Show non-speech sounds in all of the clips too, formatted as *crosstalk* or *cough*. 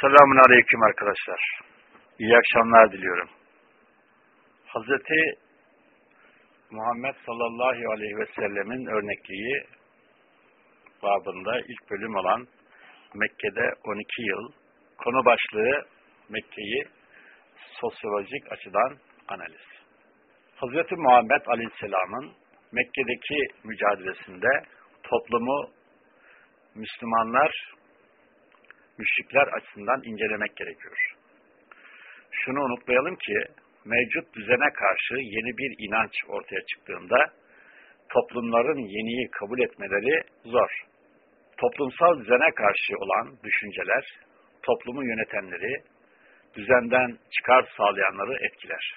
Selamun Aleyküm arkadaşlar. İyi akşamlar diliyorum. Hazreti Muhammed sallallahu aleyhi ve sellemin örnekliği babında ilk bölüm olan Mekke'de 12 yıl konu başlığı Mekke'yi sosyolojik açıdan analiz. Hazreti Muhammed aleyhisselamın Mekke'deki mücadelesinde toplumu Müslümanlar müşrikler açısından incelemek gerekiyor. Şunu unutmayalım ki mevcut düzene karşı yeni bir inanç ortaya çıktığında toplumların yeniyi kabul etmeleri zor. Toplumsal düzene karşı olan düşünceler toplumu yönetenleri, düzenden çıkar sağlayanları etkiler.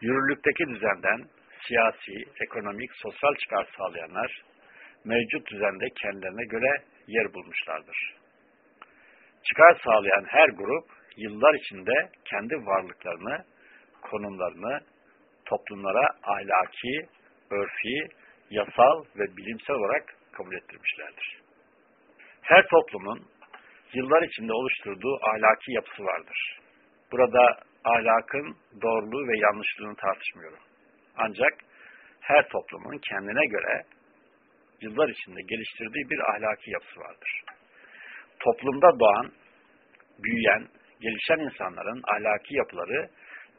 Yürürlükteki düzenden siyasi, ekonomik, sosyal çıkar sağlayanlar mevcut düzende kendilerine göre yer bulmuşlardır. Çıkar sağlayan her grup yıllar içinde kendi varlıklarını, konumlarını toplumlara ahlaki, örfi, yasal ve bilimsel olarak kabul ettirmişlerdir. Her toplumun yıllar içinde oluşturduğu ahlaki yapısı vardır. Burada ahlakın doğruluğu ve yanlışlığını tartışmıyorum. Ancak her toplumun kendine göre yıllar içinde geliştirdiği bir ahlaki yapısı vardır. Toplumda doğan, büyüyen, gelişen insanların ahlaki yapıları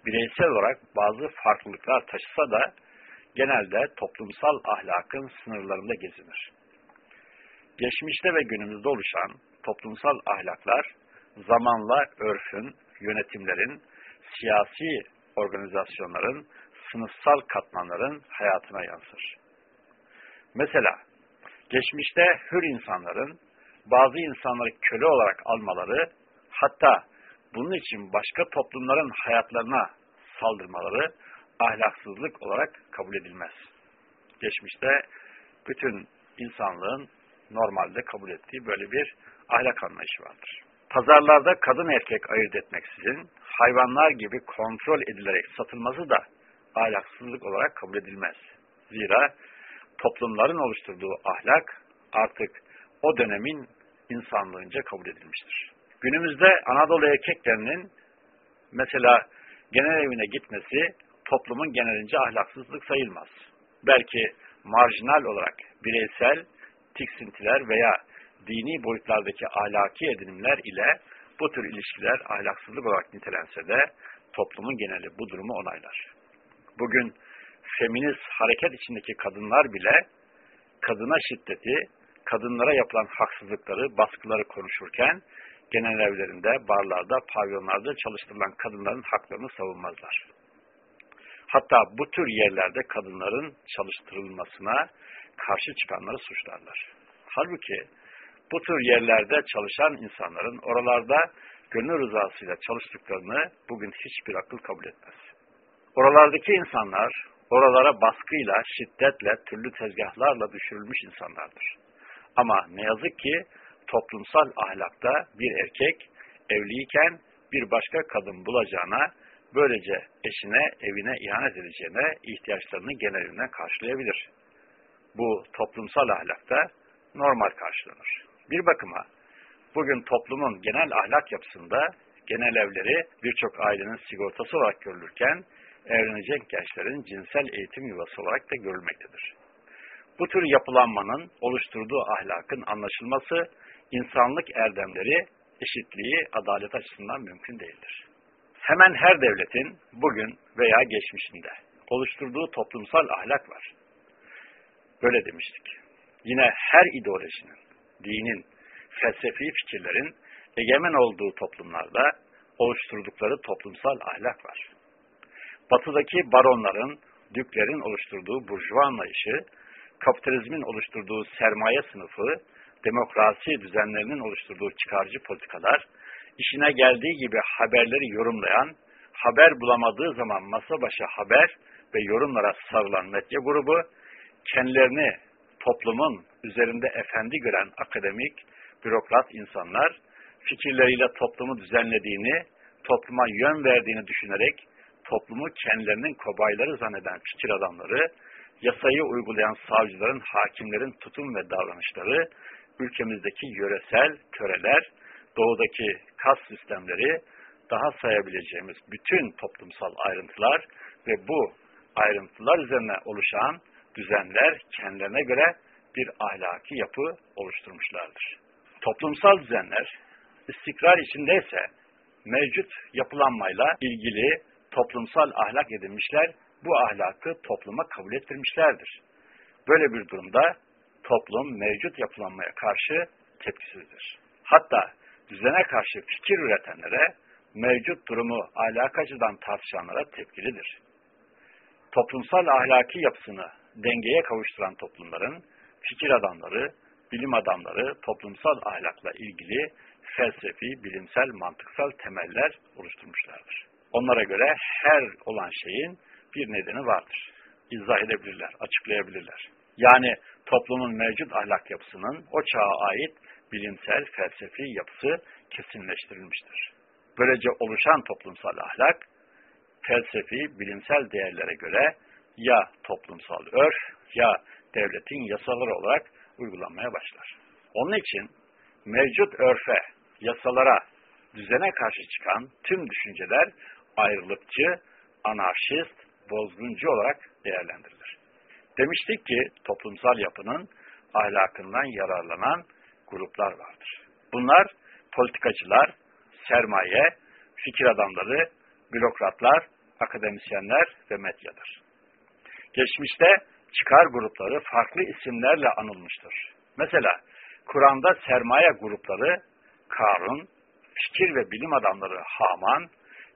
bireysel olarak bazı farklılıklar taşısa da genelde toplumsal ahlakın sınırlarında gezinir. Geçmişte ve günümüzde oluşan toplumsal ahlaklar zamanla örfün, yönetimlerin, siyasi organizasyonların, sınıfsal katmanların hayatına yansır. Mesela geçmişte hür insanların bazı insanları köle olarak almaları, hatta bunun için başka toplumların hayatlarına saldırmaları ahlaksızlık olarak kabul edilmez. Geçmişte bütün insanlığın normalde kabul ettiği böyle bir ahlak anlayışı vardır. Pazarlarda kadın erkek ayırt etmeksizin hayvanlar gibi kontrol edilerek satılması da ahlaksızlık olarak kabul edilmez. Zira toplumların oluşturduğu ahlak artık o dönemin insanlığınca kabul edilmiştir. Günümüzde Anadolu erkeklerinin mesela genel evine gitmesi toplumun genelince ahlaksızlık sayılmaz. Belki marjinal olarak bireysel tiksintiler veya dini boyutlardaki ahlaki edinimler ile bu tür ilişkiler ahlaksızlık olarak nitelense de toplumun geneli bu durumu onaylar. Bugün feminist hareket içindeki kadınlar bile kadına şiddeti, kadınlara yapılan haksızlıkları, baskıları konuşurken genel evlerinde, barlarda, pavyonlarda çalıştırılan kadınların haklarını savunmazlar. Hatta bu tür yerlerde kadınların çalıştırılmasına karşı çıkanları suçlarlar. Halbuki bu tür yerlerde çalışan insanların oralarda gönül rızasıyla çalıştıklarını bugün hiçbir akıl kabul etmez. Oralardaki insanlar oralara baskıyla, şiddetle, türlü tezgahlarla düşürülmüş insanlardır. Ama ne yazık ki toplumsal ahlakta bir erkek evliyken bir başka kadın bulacağına, böylece eşine, evine ihanet edeceğine ihtiyaçlarını genelinden karşılayabilir. Bu toplumsal ahlakta normal karşılanır. Bir bakıma bugün toplumun genel ahlak yapısında genel evleri birçok ailenin sigortası olarak görülürken evlenecek gençlerin cinsel eğitim yuvası olarak da görülmektedir. Bu tür yapılanmanın oluşturduğu ahlakın anlaşılması, insanlık erdemleri, eşitliği, adalet açısından mümkün değildir. Hemen her devletin bugün veya geçmişinde oluşturduğu toplumsal ahlak var. Böyle demiştik. Yine her ideolojinin, dinin, felsefi fikirlerin egemen olduğu toplumlarda oluşturdukları toplumsal ahlak var batıdaki baronların, düklerin oluşturduğu burjuva anlayışı, kapitalizmin oluşturduğu sermaye sınıfı, demokrasi düzenlerinin oluşturduğu çıkarcı politikalar, işine geldiği gibi haberleri yorumlayan, haber bulamadığı zaman masa başı haber ve yorumlara sarılan medya grubu, kendilerini toplumun üzerinde efendi gören akademik, bürokrat insanlar, fikirleriyle toplumu düzenlediğini, topluma yön verdiğini düşünerek toplumu kendilerinin kobayları zanneden fikir adamları, yasayı uygulayan savcıların, hakimlerin tutum ve davranışları, ülkemizdeki yöresel töreler, doğudaki kas sistemleri daha sayabileceğimiz bütün toplumsal ayrıntılar ve bu ayrıntılar üzerine oluşan düzenler kendilerine göre bir ahlaki yapı oluşturmuşlardır. Toplumsal düzenler istikrar içindeyse mevcut yapılanmayla ilgili toplumsal ahlak edinmişler, bu ahlakı topluma kabul ettirmişlerdir. Böyle bir durumda toplum mevcut yapılanmaya karşı tepkisizdir. Hatta düzene karşı fikir üretenlere, mevcut durumu ahlak açıdan tartışanlara tepkilidir. Toplumsal ahlaki yapısını dengeye kavuşturan toplumların fikir adamları, bilim adamları toplumsal ahlakla ilgili felsefi, bilimsel, mantıksal temeller oluşturmuşlardır. Onlara göre her olan şeyin bir nedeni vardır. İzah edebilirler, açıklayabilirler. Yani toplumun mevcut ahlak yapısının o çağa ait bilimsel, felsefi yapısı kesinleştirilmiştir. Böylece oluşan toplumsal ahlak, felsefi, bilimsel değerlere göre ya toplumsal örf ya devletin yasaları olarak uygulanmaya başlar. Onun için mevcut örfe, yasalara, düzene karşı çıkan tüm düşünceler ayrılıkçı, anarşist, bozguncu olarak değerlendirilir. Demiştik ki toplumsal yapının ahlakından yararlanan gruplar vardır. Bunlar politikacılar, sermaye, fikir adamları, bürokratlar, akademisyenler ve medyadır. Geçmişte çıkar grupları farklı isimlerle anılmıştır. Mesela Kur'an'da sermaye grupları Karun, fikir ve bilim adamları Haman,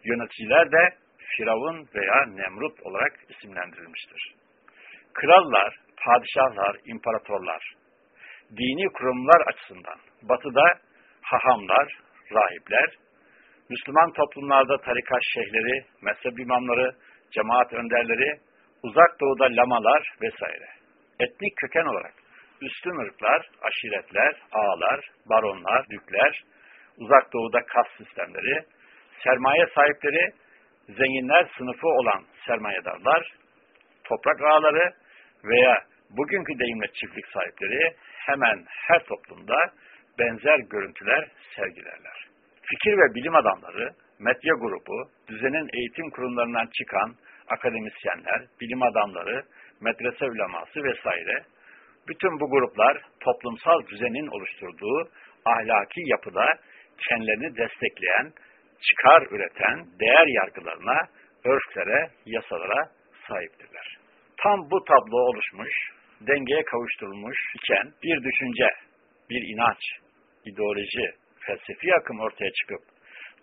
yöneticiler de Firavun veya Nemrut olarak isimlendirilmiştir. Krallar, padişahlar, imparatorlar, dini kurumlar açısından batıda hahamlar, rahipler, Müslüman toplumlarda tarikat şeyhleri, mezhep imamları, cemaat önderleri, uzak doğuda lamalar vesaire. Etnik köken olarak üstün ırklar, aşiretler, ağalar, baronlar, dükler, uzak doğuda kas sistemleri, sermaye sahipleri, zenginler sınıfı olan sermayedarlar, toprak ağaları veya bugünkü deyimle çiftlik sahipleri hemen her toplumda benzer görüntüler sergilerler. Fikir ve bilim adamları, medya grubu, düzenin eğitim kurumlarından çıkan akademisyenler, bilim adamları, medrese uleması vesaire, bütün bu gruplar toplumsal düzenin oluşturduğu ahlaki yapıda kendilerini destekleyen, çıkar üreten değer yargılarına, örflere, yasalara sahiptirler. Tam bu tablo oluşmuş, dengeye kavuşturulmuş iken bir düşünce, bir inanç, ideoloji, felsefi akım ortaya çıkıp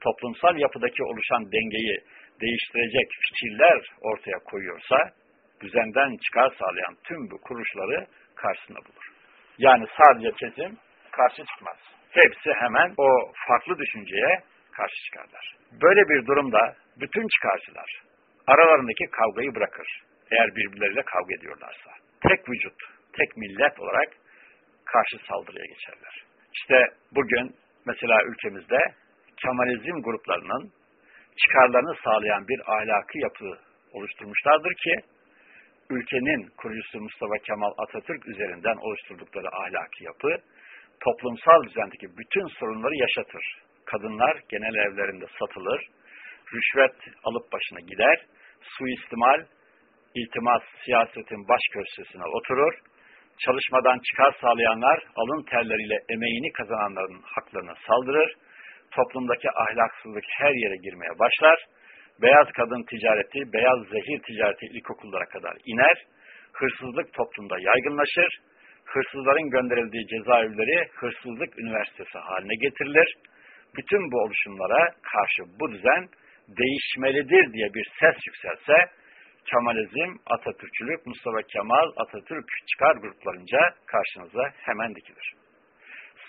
toplumsal yapıdaki oluşan dengeyi değiştirecek fikirler ortaya koyuyorsa, düzenden çıkar sağlayan tüm bu kuruluşları karşısında bulur. Yani sadece çetim karşı çıkmaz. Hepsi hemen o farklı düşünceye karşı çıkarlar. Böyle bir durumda bütün çıkarcılar aralarındaki kavgayı bırakır. Eğer birbirleriyle kavga ediyorlarsa. Tek vücut, tek millet olarak karşı saldırıya geçerler. İşte bugün mesela ülkemizde Kemalizm gruplarının çıkarlarını sağlayan bir ahlaki yapı oluşturmuşlardır ki ülkenin kurucusu Mustafa Kemal Atatürk üzerinden oluşturdukları ahlaki yapı toplumsal düzendeki bütün sorunları yaşatır. Kadınlar genel evlerinde satılır, rüşvet alıp başına gider, suistimal, iltimas siyasetin baş köşesine oturur, çalışmadan çıkar sağlayanlar alın terleriyle emeğini kazananların haklarına saldırır, toplumdaki ahlaksızlık her yere girmeye başlar, beyaz kadın ticareti, beyaz zehir ticareti ilkokullara kadar iner, hırsızlık toplumda yaygınlaşır, hırsızların gönderildiği cezaevleri hırsızlık üniversitesi haline getirilir. Bütün bu oluşumlara karşı bu düzen değişmelidir diye bir ses yükselse, Kemalizm, Atatürkçülük, Mustafa Kemal, Atatürk çıkar gruplarınca karşınıza hemen dikilir.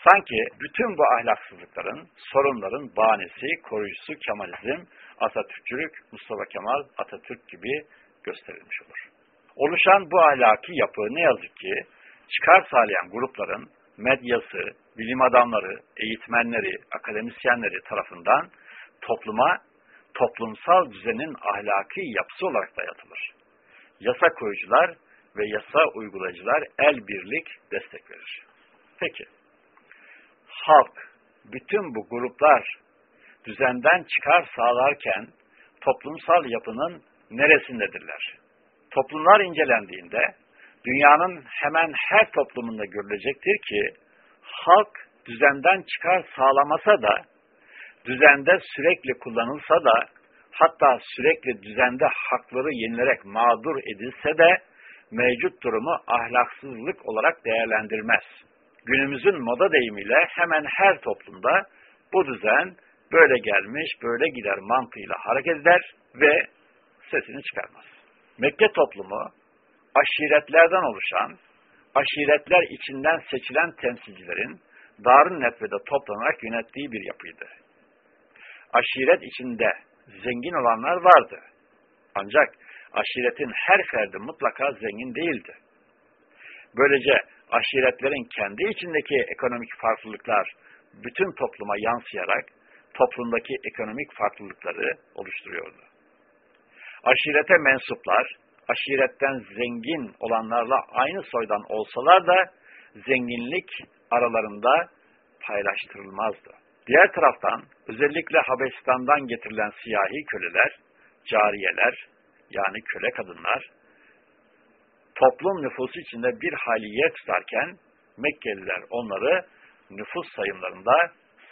Sanki bütün bu ahlaksızlıkların, sorunların bahanesi, koruyucusu Kemalizm, Atatürkçülük, Mustafa Kemal, Atatürk gibi gösterilmiş olur. Oluşan bu ahlaki yapı ne yazık ki çıkar sağlayan grupların medyası, bilim adamları, eğitmenleri, akademisyenleri tarafından topluma toplumsal düzenin ahlaki yapısı olarak dayatılır. Yasa koyucular ve yasa uygulayıcılar el birlik destek verir. Peki, halk bütün bu gruplar düzenden çıkar sağlarken toplumsal yapının neresindedirler? Toplumlar incelendiğinde dünyanın hemen her toplumunda görülecektir ki halk düzenden çıkar sağlamasa da düzende sürekli kullanılsa da hatta sürekli düzende hakları yenilerek mağdur edilse de mevcut durumu ahlaksızlık olarak değerlendirmez. Günümüzün moda deyimiyle hemen her toplumda bu düzen böyle gelmiş, böyle gider mantığıyla hareket eder ve sesini çıkarmaz. Mekke toplumu aşiretlerden oluşan, aşiretler içinden seçilen temsilcilerin Darun Netve'de toplanarak yönettiği bir yapıydı. Aşiret içinde zengin olanlar vardı. Ancak aşiretin her ferdi mutlaka zengin değildi. Böylece aşiretlerin kendi içindeki ekonomik farklılıklar bütün topluma yansıyarak toplumdaki ekonomik farklılıkları oluşturuyordu. Aşirete mensuplar, aşiretten zengin olanlarla aynı soydan olsalar da zenginlik aralarında paylaştırılmazdı. Diğer taraftan özellikle Habeşistan'dan getirilen siyahi köleler, cariyeler yani köle kadınlar toplum nüfusu içinde bir hayli yer tutarken Mekkeliler onları nüfus sayımlarında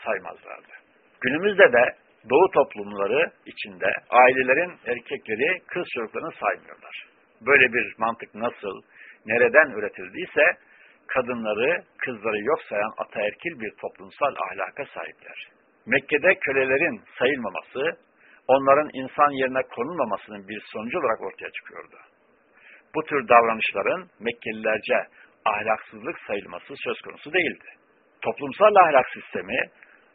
saymazlardı. Günümüzde de Doğu toplumları içinde ailelerin erkekleri kız çocuklarını saymıyorlar. Böyle bir mantık nasıl, nereden üretildiyse kadınları, kızları yok sayan ataerkil bir toplumsal ahlaka sahipler. Mekke'de kölelerin sayılmaması, onların insan yerine konulmamasının bir sonucu olarak ortaya çıkıyordu. Bu tür davranışların Mekkelilerce ahlaksızlık sayılması söz konusu değildi. Toplumsal ahlak sistemi,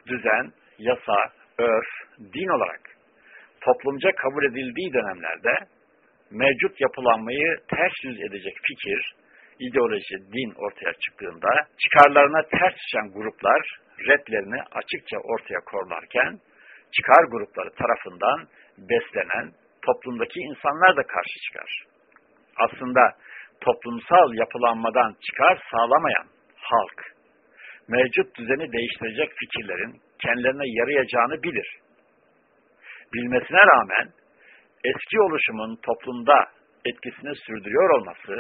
düzen, yasa, örf, din olarak toplumca kabul edildiği dönemlerde mevcut yapılanmayı ters yüz edecek fikir, ideoloji, din ortaya çıktığında çıkarlarına ters düşen gruplar redlerini açıkça ortaya korlarken çıkar grupları tarafından beslenen toplumdaki insanlar da karşı çıkar. Aslında toplumsal yapılanmadan çıkar sağlamayan halk, mevcut düzeni değiştirecek fikirlerin kendilerine yarayacağını bilir. Bilmesine rağmen eski oluşumun toplumda etkisini sürdürüyor olması,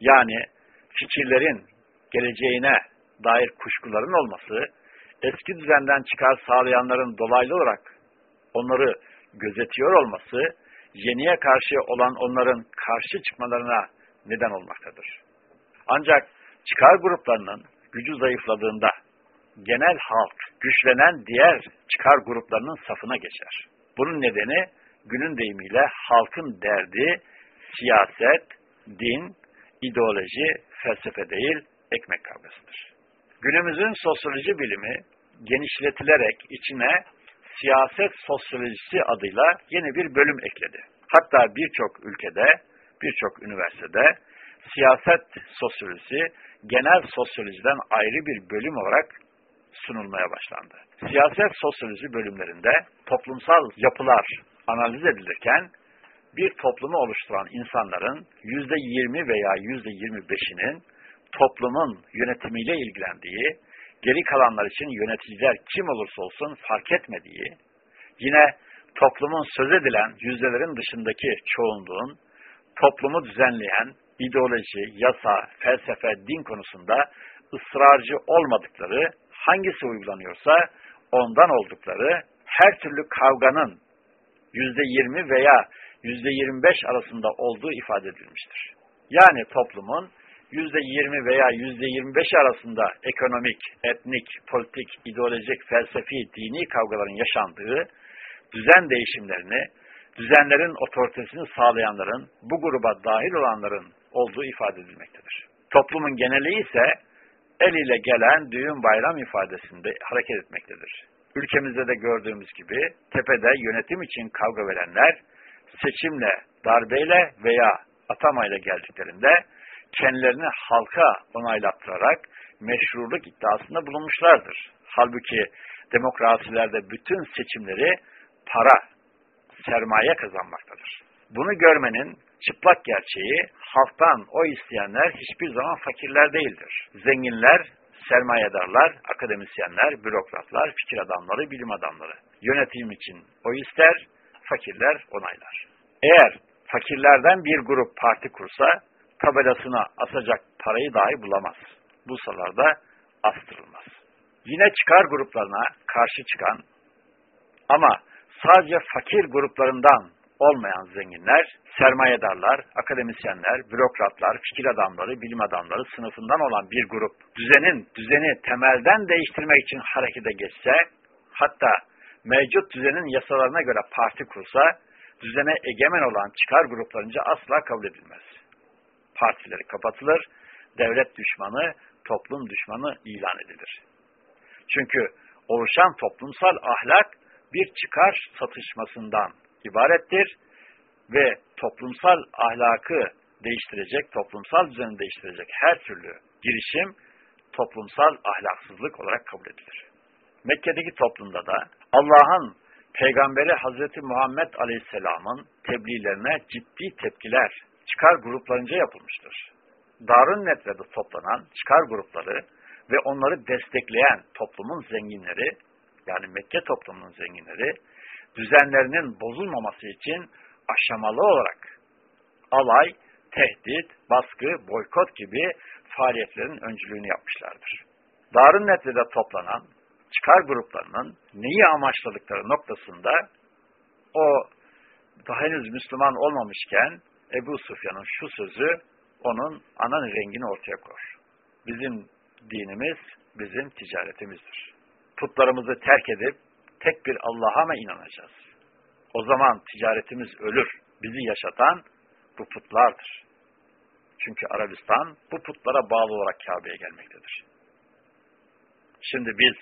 yani fikirlerin geleceğine dair kuşkuların olması, eski düzenden çıkar sağlayanların dolaylı olarak onları gözetiyor olması, yeniye karşı olan onların karşı çıkmalarına neden olmaktadır. Ancak çıkar gruplarının gücü zayıfladığında genel halk güçlenen diğer çıkar gruplarının safına geçer. Bunun nedeni günün deyimiyle halkın derdi siyaset, din, ideoloji, felsefe değil, ekmek kavgasıdır. Günümüzün sosyoloji bilimi genişletilerek içine siyaset sosyolojisi adıyla yeni bir bölüm ekledi. Hatta birçok ülkede, birçok üniversitede siyaset sosyolojisi genel sosyolojiden ayrı bir bölüm olarak sunulmaya başlandı. Siyaset sosyoloji bölümlerinde toplumsal yapılar analiz edilirken bir toplumu oluşturan insanların yüzde yirmi veya yüzde yirmi beşinin toplumun yönetimiyle ilgilendiği, geri kalanlar için yöneticiler kim olursa olsun fark etmediği, yine toplumun söz edilen yüzdelerin dışındaki çoğunluğun toplumu düzenleyen ideoloji, yasa, felsefe, din konusunda ısrarcı olmadıkları, hangisi uygulanıyorsa ondan oldukları, her türlü kavganın yüzde yirmi veya yüzde yirmi beş arasında olduğu ifade edilmiştir. Yani toplumun yüzde yirmi veya yüzde yirmi beş arasında ekonomik, etnik, politik, ideolojik, felsefi, dini kavgaların yaşandığı düzen değişimlerini, düzenlerin otoritesini sağlayanların, bu gruba dahil olanların olduğu ifade edilmektedir. Toplumun geneli ise el ile gelen düğün bayram ifadesinde hareket etmektedir. Ülkemizde de gördüğümüz gibi tepede yönetim için kavga verenler seçimle, darbeyle veya atamayla geldiklerinde kendilerini halka onaylattırarak meşruluk iddiasında bulunmuşlardır. Halbuki demokrasilerde bütün seçimleri para, sermaye kazanmaktadır. Bunu görmenin çıplak gerçeği halktan o isteyenler hiçbir zaman fakirler değildir. Zenginler sermayedarlar, akademisyenler, bürokratlar, fikir adamları, bilim adamları. Yönetim için o ister, fakirler onaylar. Eğer fakirlerden bir grup parti kursa, tabelasına asacak parayı dahi bulamaz. Bulsalar da astırılmaz. Yine çıkar gruplarına karşı çıkan ama sadece fakir gruplarından olmayan zenginler, sermayedarlar, akademisyenler, bürokratlar, fikir adamları, bilim adamları sınıfından olan bir grup düzenin, düzeni temelden değiştirmek için harekete geçse, hatta mevcut düzenin yasalarına göre parti kursa, düzene egemen olan çıkar gruplarınca asla kabul edilmez. Partileri kapatılır, devlet düşmanı, toplum düşmanı ilan edilir. Çünkü oluşan toplumsal ahlak bir çıkar satışmasından ibarettir ve toplumsal ahlakı değiştirecek, toplumsal düzeni değiştirecek her türlü girişim toplumsal ahlaksızlık olarak kabul edilir. Mekke'deki toplumda da Allah'ın Peygamberi Hazreti Muhammed Aleyhisselam'ın tebliğlerine ciddi tepkiler çıkar gruplarınca yapılmıştır. Darun Netve'de toplanan çıkar grupları ve onları destekleyen toplumun zenginleri, yani Mekke toplumunun zenginleri, düzenlerinin bozulmaması için aşamalı olarak alay, tehdit, baskı, boykot gibi faaliyetlerin öncülüğünü yapmışlardır. Darun Netve'de toplanan çıkar gruplarının neyi amaçladıkları noktasında o daha henüz Müslüman olmamışken Ebu Sufyan'ın şu sözü onun ana rengini ortaya koyar. Bizim dinimiz bizim ticaretimizdir. Putlarımızı terk edip tek bir Allah'a mı inanacağız? O zaman ticaretimiz ölür. Bizi yaşatan bu putlardır. Çünkü Arabistan bu putlara bağlı olarak Kabe'ye gelmektedir. Şimdi biz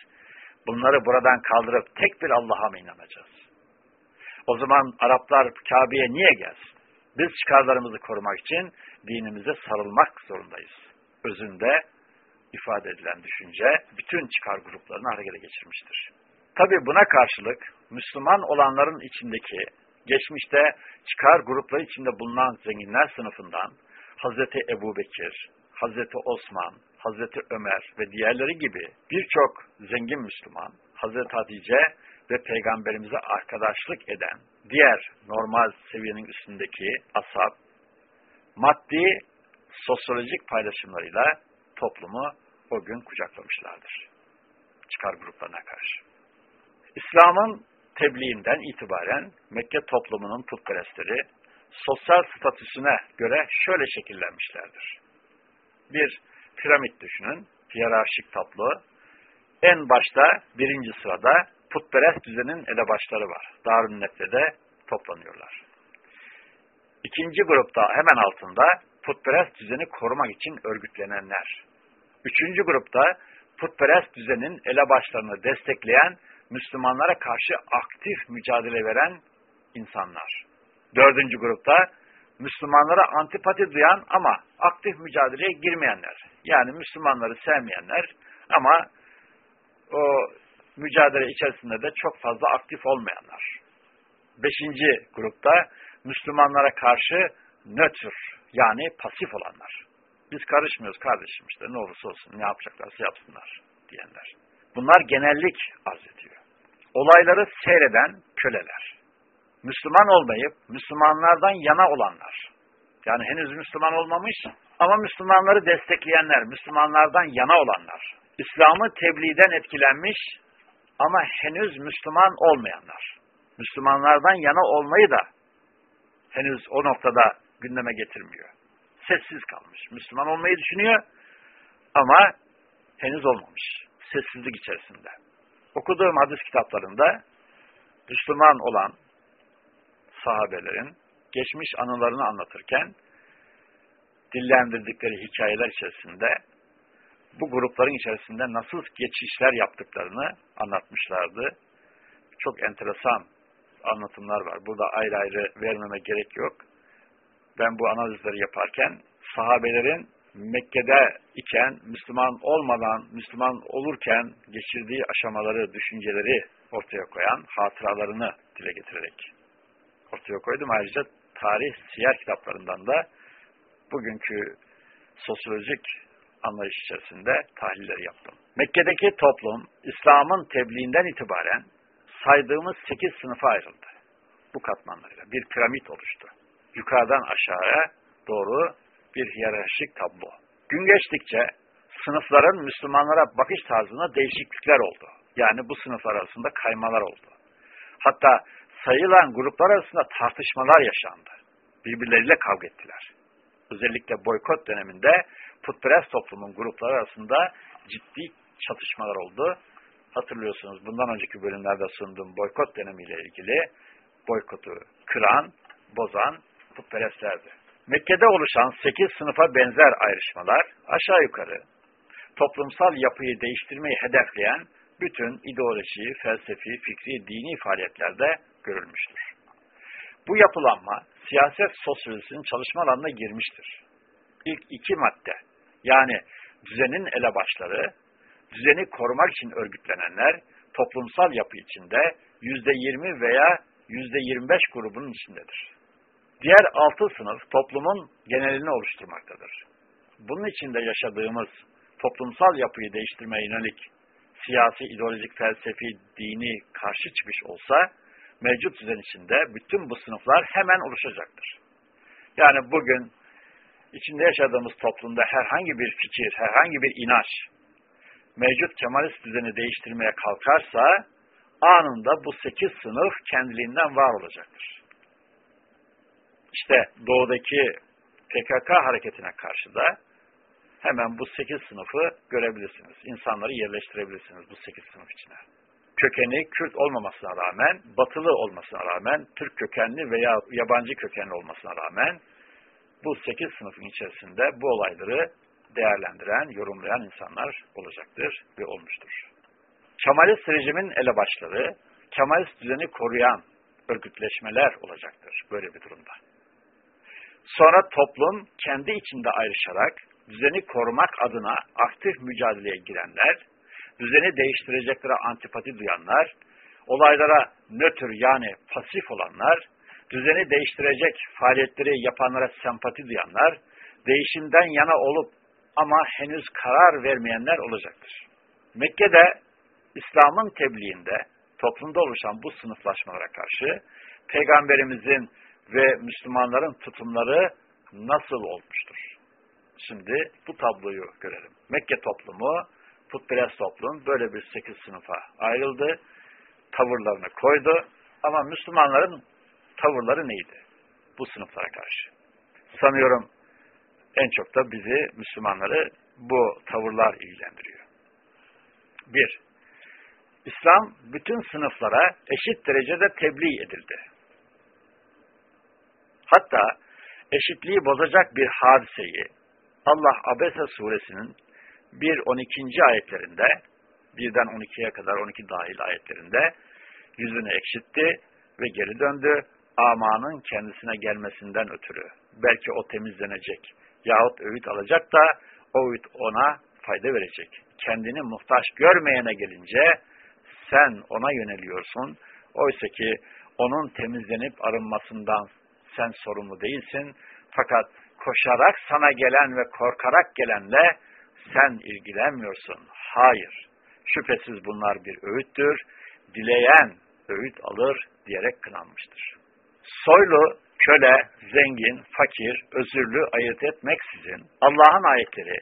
bunları buradan kaldırıp tek bir Allah'a mı inanacağız? O zaman Araplar Kabe'ye niye gelsin? Biz çıkarlarımızı korumak için dinimize sarılmak zorundayız. Özünde ifade edilen düşünce bütün çıkar gruplarını harekete geçirmiştir. Tabi buna karşılık Müslüman olanların içindeki geçmişte çıkar grupları içinde bulunan zenginler sınıfından Hazreti Ebu Bekir, Hazreti Osman, Hazreti Ömer ve diğerleri gibi birçok zengin Müslüman, Hazreti Hatice ve Peygamberimize arkadaşlık eden diğer normal seviyenin üstündeki asab, maddi, sosyolojik paylaşımlarıyla toplumu o gün kucaklamışlardır. Çıkar gruplarına karşı. İslam'ın tebliğinden itibaren Mekke toplumunun putperestleri sosyal statüsüne göre şöyle şekillenmişlerdir. Bir piramit düşünün, hiyerarşik tablo. En başta birinci sırada putperest düzenin elebaşları var. Darun Netve'de toplanıyorlar. İkinci grupta hemen altında putperest düzeni korumak için örgütlenenler. Üçüncü grupta putperest düzenin elebaşlarını destekleyen Müslümanlara karşı aktif mücadele veren insanlar. Dördüncü grupta Müslümanlara antipati duyan ama aktif mücadeleye girmeyenler. Yani Müslümanları sevmeyenler ama o mücadele içerisinde de çok fazla aktif olmayanlar. Beşinci grupta Müslümanlara karşı nötr yani pasif olanlar. Biz karışmıyoruz kardeşim işte ne olursa olsun ne yapacaklarsa yapsınlar diyenler. Bunlar genellik arz ediyor. Olayları seyreden köleler. Müslüman olmayıp Müslümanlardan yana olanlar. Yani henüz Müslüman olmamış ama Müslümanları destekleyenler, Müslümanlardan yana olanlar. İslam'ı tebliğden etkilenmiş ama henüz Müslüman olmayanlar. Müslümanlardan yana olmayı da henüz o noktada gündeme getirmiyor. Sessiz kalmış. Müslüman olmayı düşünüyor ama henüz olmamış. Sessizlik içerisinde. Okuduğum hadis kitaplarında Müslüman olan sahabelerin geçmiş anılarını anlatırken dillendirdikleri hikayeler içerisinde bu grupların içerisinde nasıl geçişler yaptıklarını anlatmışlardı. Çok enteresan anlatımlar var. Burada ayrı ayrı vermeme gerek yok. Ben bu analizleri yaparken sahabelerin Mekke'de iken, Müslüman olmadan, Müslüman olurken geçirdiği aşamaları, düşünceleri ortaya koyan hatıralarını dile getirerek ortaya koydum. Ayrıca tarih, siyer kitaplarından da bugünkü sosyolojik anlayış içerisinde tahlilleri yaptım. Mekke'deki toplum İslam'ın tebliğinden itibaren saydığımız sekiz sınıfa ayrıldı. Bu katmanlarıyla bir piramit oluştu. Yukarıdan aşağıya doğru bir hiyerarşik tablo. Gün geçtikçe sınıfların Müslümanlara bakış tarzında değişiklikler oldu. Yani bu sınıflar arasında kaymalar oldu. Hatta sayılan gruplar arasında tartışmalar yaşandı. Birbirleriyle kavga ettiler. Özellikle boykot döneminde putperest toplumun grupları arasında ciddi çatışmalar oldu. Hatırlıyorsunuz bundan önceki bölümlerde sunduğum boykot dönemiyle ilgili boykotu kıran, bozan putperestlerdi. Mekke'de oluşan sekiz sınıfa benzer ayrışmalar aşağı yukarı toplumsal yapıyı değiştirmeyi hedefleyen bütün ideoloji, felsefi, fikri, dini faaliyetlerde görülmüştür. Bu yapılanma siyaset sosyolojisinin çalışma alanına girmiştir. İlk iki madde yani düzenin elebaşları, düzeni korumak için örgütlenenler toplumsal yapı içinde yüzde yirmi veya yüzde yirmi beş grubunun içindedir. Diğer altı sınıf toplumun genelini oluşturmaktadır. Bunun içinde yaşadığımız toplumsal yapıyı değiştirmeye yönelik siyasi, ideolojik, felsefi, dini karşı çıkış olsa mevcut düzen içinde bütün bu sınıflar hemen oluşacaktır. Yani bugün içinde yaşadığımız toplumda herhangi bir fikir, herhangi bir inanç mevcut Kemalist düzeni değiştirmeye kalkarsa anında bu sekiz sınıf kendiliğinden var olacaktır. İşte doğudaki PKK hareketine karşı da hemen bu sekiz sınıfı görebilirsiniz. İnsanları yerleştirebilirsiniz bu sekiz sınıf içine. Kökeni Kürt olmamasına rağmen, batılı olmasına rağmen, Türk kökenli veya yabancı kökenli olmasına rağmen bu sekiz sınıfın içerisinde bu olayları değerlendiren, yorumlayan insanlar olacaktır ve olmuştur. Kemalist rejimin elebaşları, Kemalist düzeni koruyan örgütleşmeler olacaktır böyle bir durumda. Sonra toplum kendi içinde ayrışarak düzeni korumak adına aktif mücadeleye girenler, düzeni değiştireceklere antipati duyanlar, olaylara nötr yani pasif olanlar, düzeni değiştirecek faaliyetleri yapanlara sempati duyanlar, değişimden yana olup ama henüz karar vermeyenler olacaktır. Mekke'de İslam'ın tebliğinde toplumda oluşan bu sınıflaşmalara karşı Peygamberimizin ve Müslümanların tutumları nasıl olmuştur? Şimdi bu tabloyu görelim. Mekke toplumu, putperest toplum böyle bir sekiz sınıfa ayrıldı. Tavırlarını koydu. Ama Müslümanların tavırları neydi? Bu sınıflara karşı. Sanıyorum en çok da bizi, Müslümanları bu tavırlar ilgilendiriyor. Bir, İslam bütün sınıflara eşit derecede tebliğ edildi. Hatta eşitliği bozacak bir hadiseyi Allah Abese suresinin 1-12. ayetlerinde, 1'den 12'ye kadar 12 dahil ayetlerinde yüzünü ekşitti ve geri döndü. Amanın kendisine gelmesinden ötürü. Belki o temizlenecek yahut öğüt alacak da o öğüt ona fayda verecek. Kendini muhtaç görmeyene gelince sen ona yöneliyorsun. Oysa ki onun temizlenip arınmasından sen sorumlu değilsin. Fakat koşarak sana gelen ve korkarak gelenle sen ilgilenmiyorsun. Hayır. Şüphesiz bunlar bir öğüttür. Dileyen öğüt alır diyerek kınanmıştır. Soylu, köle, zengin, fakir, özürlü ayırt etmeksizin Allah'ın ayetleri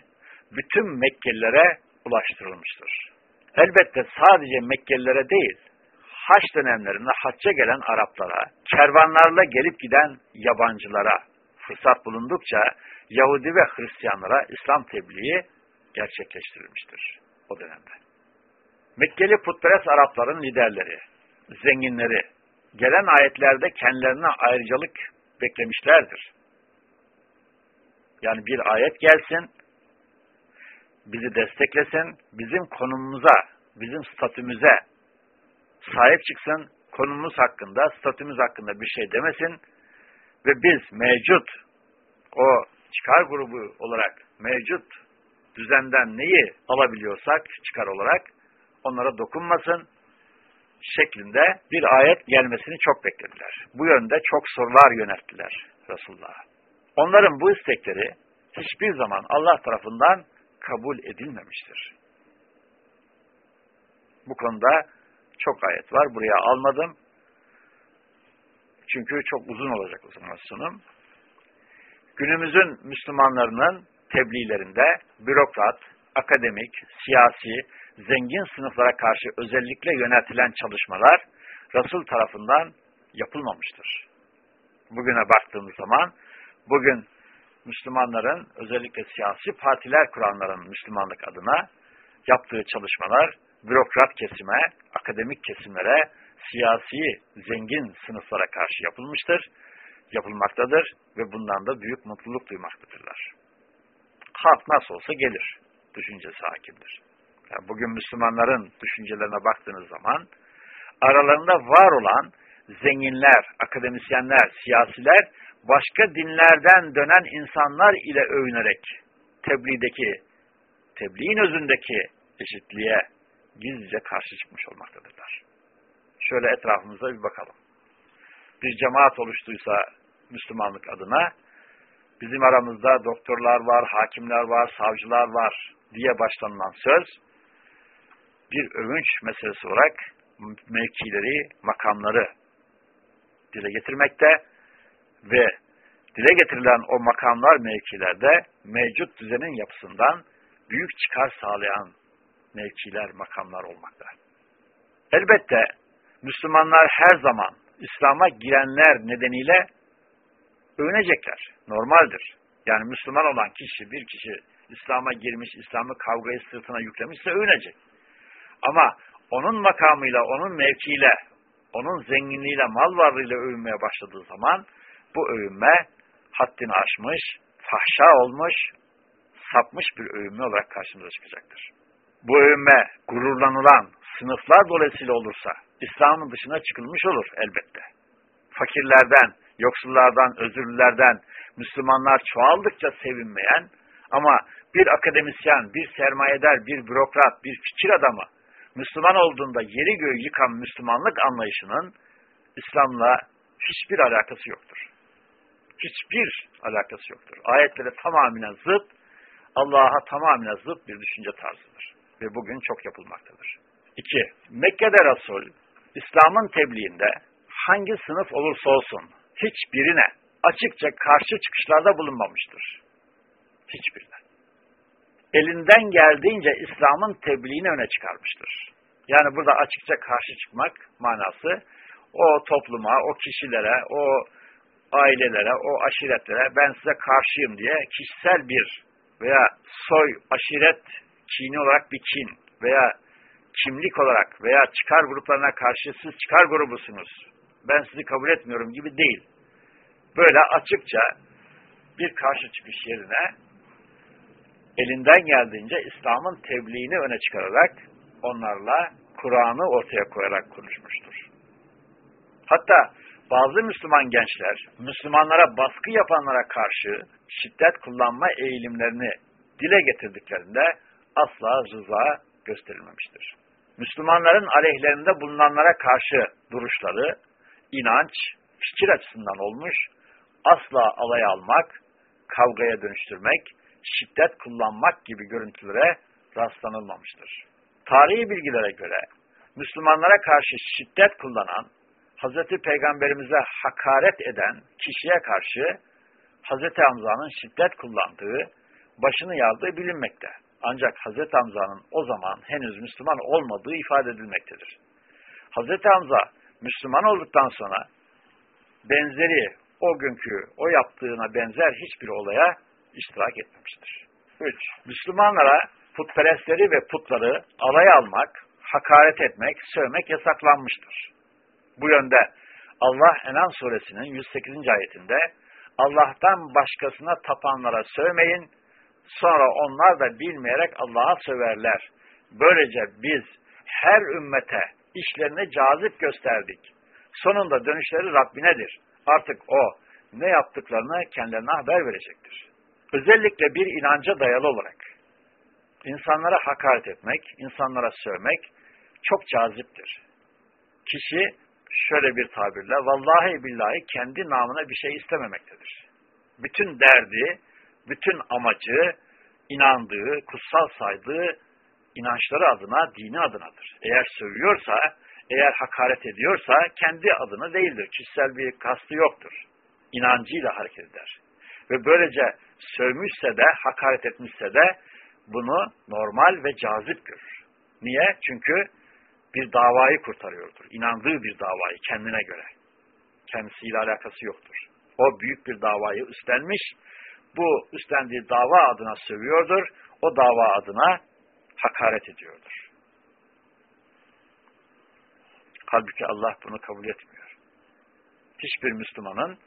bütün Mekkelilere ulaştırılmıştır. Elbette sadece Mekkelilere değil, haç dönemlerinde hacca gelen Araplara, kervanlarla gelip giden yabancılara fırsat bulundukça Yahudi ve Hristiyanlara İslam tebliği gerçekleştirilmiştir o dönemde. Mekkeli putperest Arapların liderleri, zenginleri, gelen ayetlerde kendilerine ayrıcalık beklemişlerdir. Yani bir ayet gelsin, bizi desteklesin, bizim konumumuza, bizim statümüze sahip çıksın, konumuz hakkında, statümüz hakkında bir şey demesin ve biz mevcut o çıkar grubu olarak mevcut düzenden neyi alabiliyorsak çıkar olarak onlara dokunmasın şeklinde bir ayet gelmesini çok beklediler. Bu yönde çok sorular yönelttiler Resulullah'a. Onların bu istekleri hiçbir zaman Allah tarafından kabul edilmemiştir. Bu konuda çok ayet var. Buraya almadım. Çünkü çok uzun olacak o zaman sunum. Günümüzün Müslümanlarının tebliğlerinde bürokrat, akademik, siyasi, zengin sınıflara karşı özellikle yönetilen çalışmalar Resul tarafından yapılmamıştır. Bugüne baktığımız zaman bugün Müslümanların özellikle siyasi partiler kuranların Müslümanlık adına yaptığı çalışmalar bürokrat kesime, akademik kesimlere, siyasi zengin sınıflara karşı yapılmıştır, yapılmaktadır ve bundan da büyük mutluluk duymaktadırlar. Halk nasıl olsa gelir düşüncesi hakimdir. Yani bugün Müslümanların düşüncelerine baktığınız zaman aralarında var olan zenginler, akademisyenler, siyasiler başka dinlerden dönen insanlar ile övünerek tebliğdeki, tebliğin özündeki eşitliğe gizlice karşı çıkmış olmaktadırlar. Şöyle etrafımıza bir bakalım. Bir cemaat oluştuysa Müslümanlık adına bizim aramızda doktorlar var, hakimler var, savcılar var diye başlanılan söz bir övünç meselesi olarak mevkileri, makamları dile getirmekte ve dile getirilen o makamlar mevkilerde mevcut düzenin yapısından büyük çıkar sağlayan mevkiler, makamlar olmakta. Elbette Müslümanlar her zaman İslam'a girenler nedeniyle övünecekler. Normaldir. Yani Müslüman olan kişi, bir kişi İslam'a girmiş, İslam'ı kavgayı sırtına yüklemişse övünecek. Ama onun makamıyla, onun mevkiyle, onun zenginliğiyle, mal varlığıyla övünmeye başladığı zaman bu övünme haddini aşmış, fahşa olmuş, sapmış bir övünme olarak karşımıza çıkacaktır. Bu övünme gururlanılan sınıflar dolayısıyla olursa İslam'ın dışına çıkılmış olur elbette. Fakirlerden, yoksullardan, özürlülerden Müslümanlar çoğaldıkça sevinmeyen ama bir akademisyen, bir sermayedar, bir bürokrat, bir fikir adamı Müslüman olduğunda yeri göğü yıkan Müslümanlık anlayışının İslam'la hiçbir alakası yoktur. Hiçbir alakası yoktur. Ayetlere tamamen zıt, Allah'a tamamen zıt bir düşünce tarzıdır. Ve bugün çok yapılmaktadır. İki, Mekke'de Resul, İslam'ın tebliğinde hangi sınıf olursa olsun hiçbirine açıkça karşı çıkışlarda bulunmamıştır. Hiçbirine. Elinden geldiğince İslam'ın tebliğini öne çıkarmıştır. Yani burada açıkça karşı çıkmak manası o topluma, o kişilere, o ailelere, o aşiretlere ben size karşıyım diye kişisel bir veya soy, aşiret kini olarak bir kin veya kimlik olarak veya çıkar gruplarına karşı siz çıkar grubusunuz, ben sizi kabul etmiyorum gibi değil. Böyle açıkça bir karşı çıkış yerine elinden geldiğince İslam'ın tebliğini öne çıkararak onlarla Kur'an'ı ortaya koyarak konuşmuştur. Hatta bazı Müslüman gençler Müslümanlara baskı yapanlara karşı şiddet kullanma eğilimlerini dile getirdiklerinde asla rıza gösterilmemiştir. Müslümanların aleyhlerinde bulunanlara karşı duruşları inanç, fikir açısından olmuş, asla alay almak, kavgaya dönüştürmek, şiddet kullanmak gibi görüntülere rastlanılmamıştır. Tarihi bilgilere göre Müslümanlara karşı şiddet kullanan, Hz. Peygamberimize hakaret eden kişiye karşı Hz. Hamza'nın şiddet kullandığı, başını yardığı bilinmekte. Ancak Hz. Hamza'nın o zaman henüz Müslüman olmadığı ifade edilmektedir. Hz. Hamza Müslüman olduktan sonra benzeri o günkü, o yaptığına benzer hiçbir olaya iştirak etmemiştir. 3. Müslümanlara putperestleri ve putları alay almak, hakaret etmek, sövmek yasaklanmıştır. Bu yönde Allah Enam suresinin 108. ayetinde Allah'tan başkasına tapanlara sövmeyin, sonra onlar da bilmeyerek Allah'a söverler. Böylece biz her ümmete işlerini cazip gösterdik. Sonunda dönüşleri Rabbinedir. Artık O ne yaptıklarını kendilerine haber verecektir. Özellikle bir inanca dayalı olarak insanlara hakaret etmek, insanlara sövmek çok caziptir. Kişi şöyle bir tabirle vallahi billahi kendi namına bir şey istememektedir. Bütün derdi, bütün amacı inandığı, kutsal saydığı inançları adına, dini adınadır. Eğer sövüyorsa, eğer hakaret ediyorsa kendi adını değildir. Kişisel bir kastı yoktur. İnancıyla hareket eder. Ve böylece sövmüşse de, hakaret etmişse de bunu normal ve cazip görür. Niye? Çünkü bir davayı kurtarıyordur. İnandığı bir davayı kendine göre. Kendisiyle alakası yoktur. O büyük bir davayı üstlenmiş, bu üstlendiği dava adına sövüyordur, o dava adına hakaret ediyordur. Halbuki Allah bunu kabul etmiyor. Hiçbir Müslümanın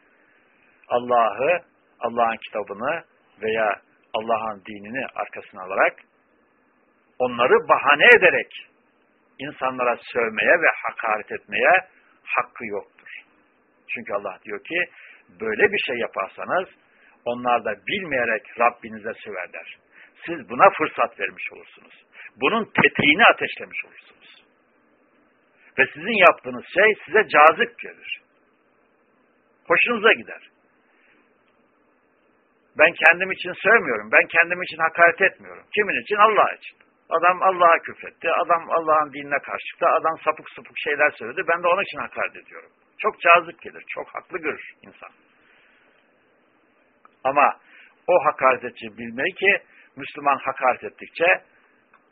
Allah'ı, Allah'ın kitabını veya Allah'ın dinini arkasına alarak onları bahane ederek insanlara sövmeye ve hakaret etmeye hakkı yoktur. Çünkü Allah diyor ki böyle bir şey yaparsanız onlar da bilmeyerek Rabbinize söverler. Siz buna fırsat vermiş olursunuz. Bunun tetiğini ateşlemiş olursunuz. Ve sizin yaptığınız şey size cazip gelir. Hoşunuza gider. Ben kendim için sövmüyorum. Ben kendim için hakaret etmiyorum. Kimin için? Allah için. Adam Allah'a küfretti. Adam Allah'ın dinine karşı çıktı. Adam sapık sapık şeyler söyledi. Ben de onun için hakaret ediyorum. Çok cazip gelir. Çok haklı görür insan. Ama o hakaret edici bilmeli ki Müslüman hakaret ettikçe,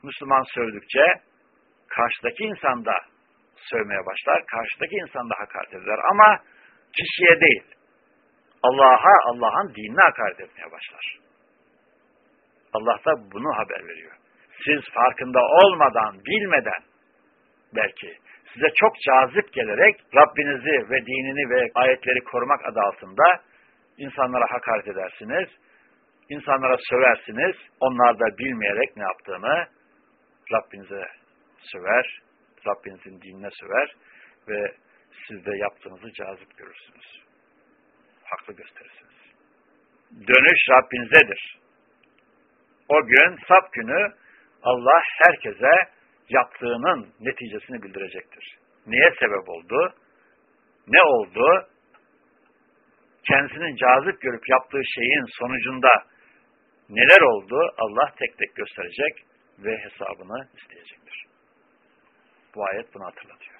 Müslüman sövdükçe karşıdaki insan da sövmeye başlar. Karşıdaki insan da hakaret eder. Ama kişiye değil. Allah'a, Allah'ın dinine hakaret etmeye başlar. Allah da bunu haber veriyor. Siz farkında olmadan, bilmeden belki size çok cazip gelerek Rabbinizi ve dinini ve ayetleri korumak adı altında insanlara hakaret edersiniz, insanlara söversiniz, onlar da bilmeyerek ne yaptığını Rabbinize söver, Rabbinizin dinine söver ve siz de yaptığınızı cazip görürsünüz. Haklı gösterirsiniz. Dönüş Rabbinizedir. O gün, sap günü Allah herkese yaptığının neticesini bildirecektir. Neye sebep oldu? Ne oldu? Kendisinin cazip görüp yaptığı şeyin sonucunda neler oldu? Allah tek tek gösterecek ve hesabını isteyecektir. Bu ayet bunu hatırlatıyor.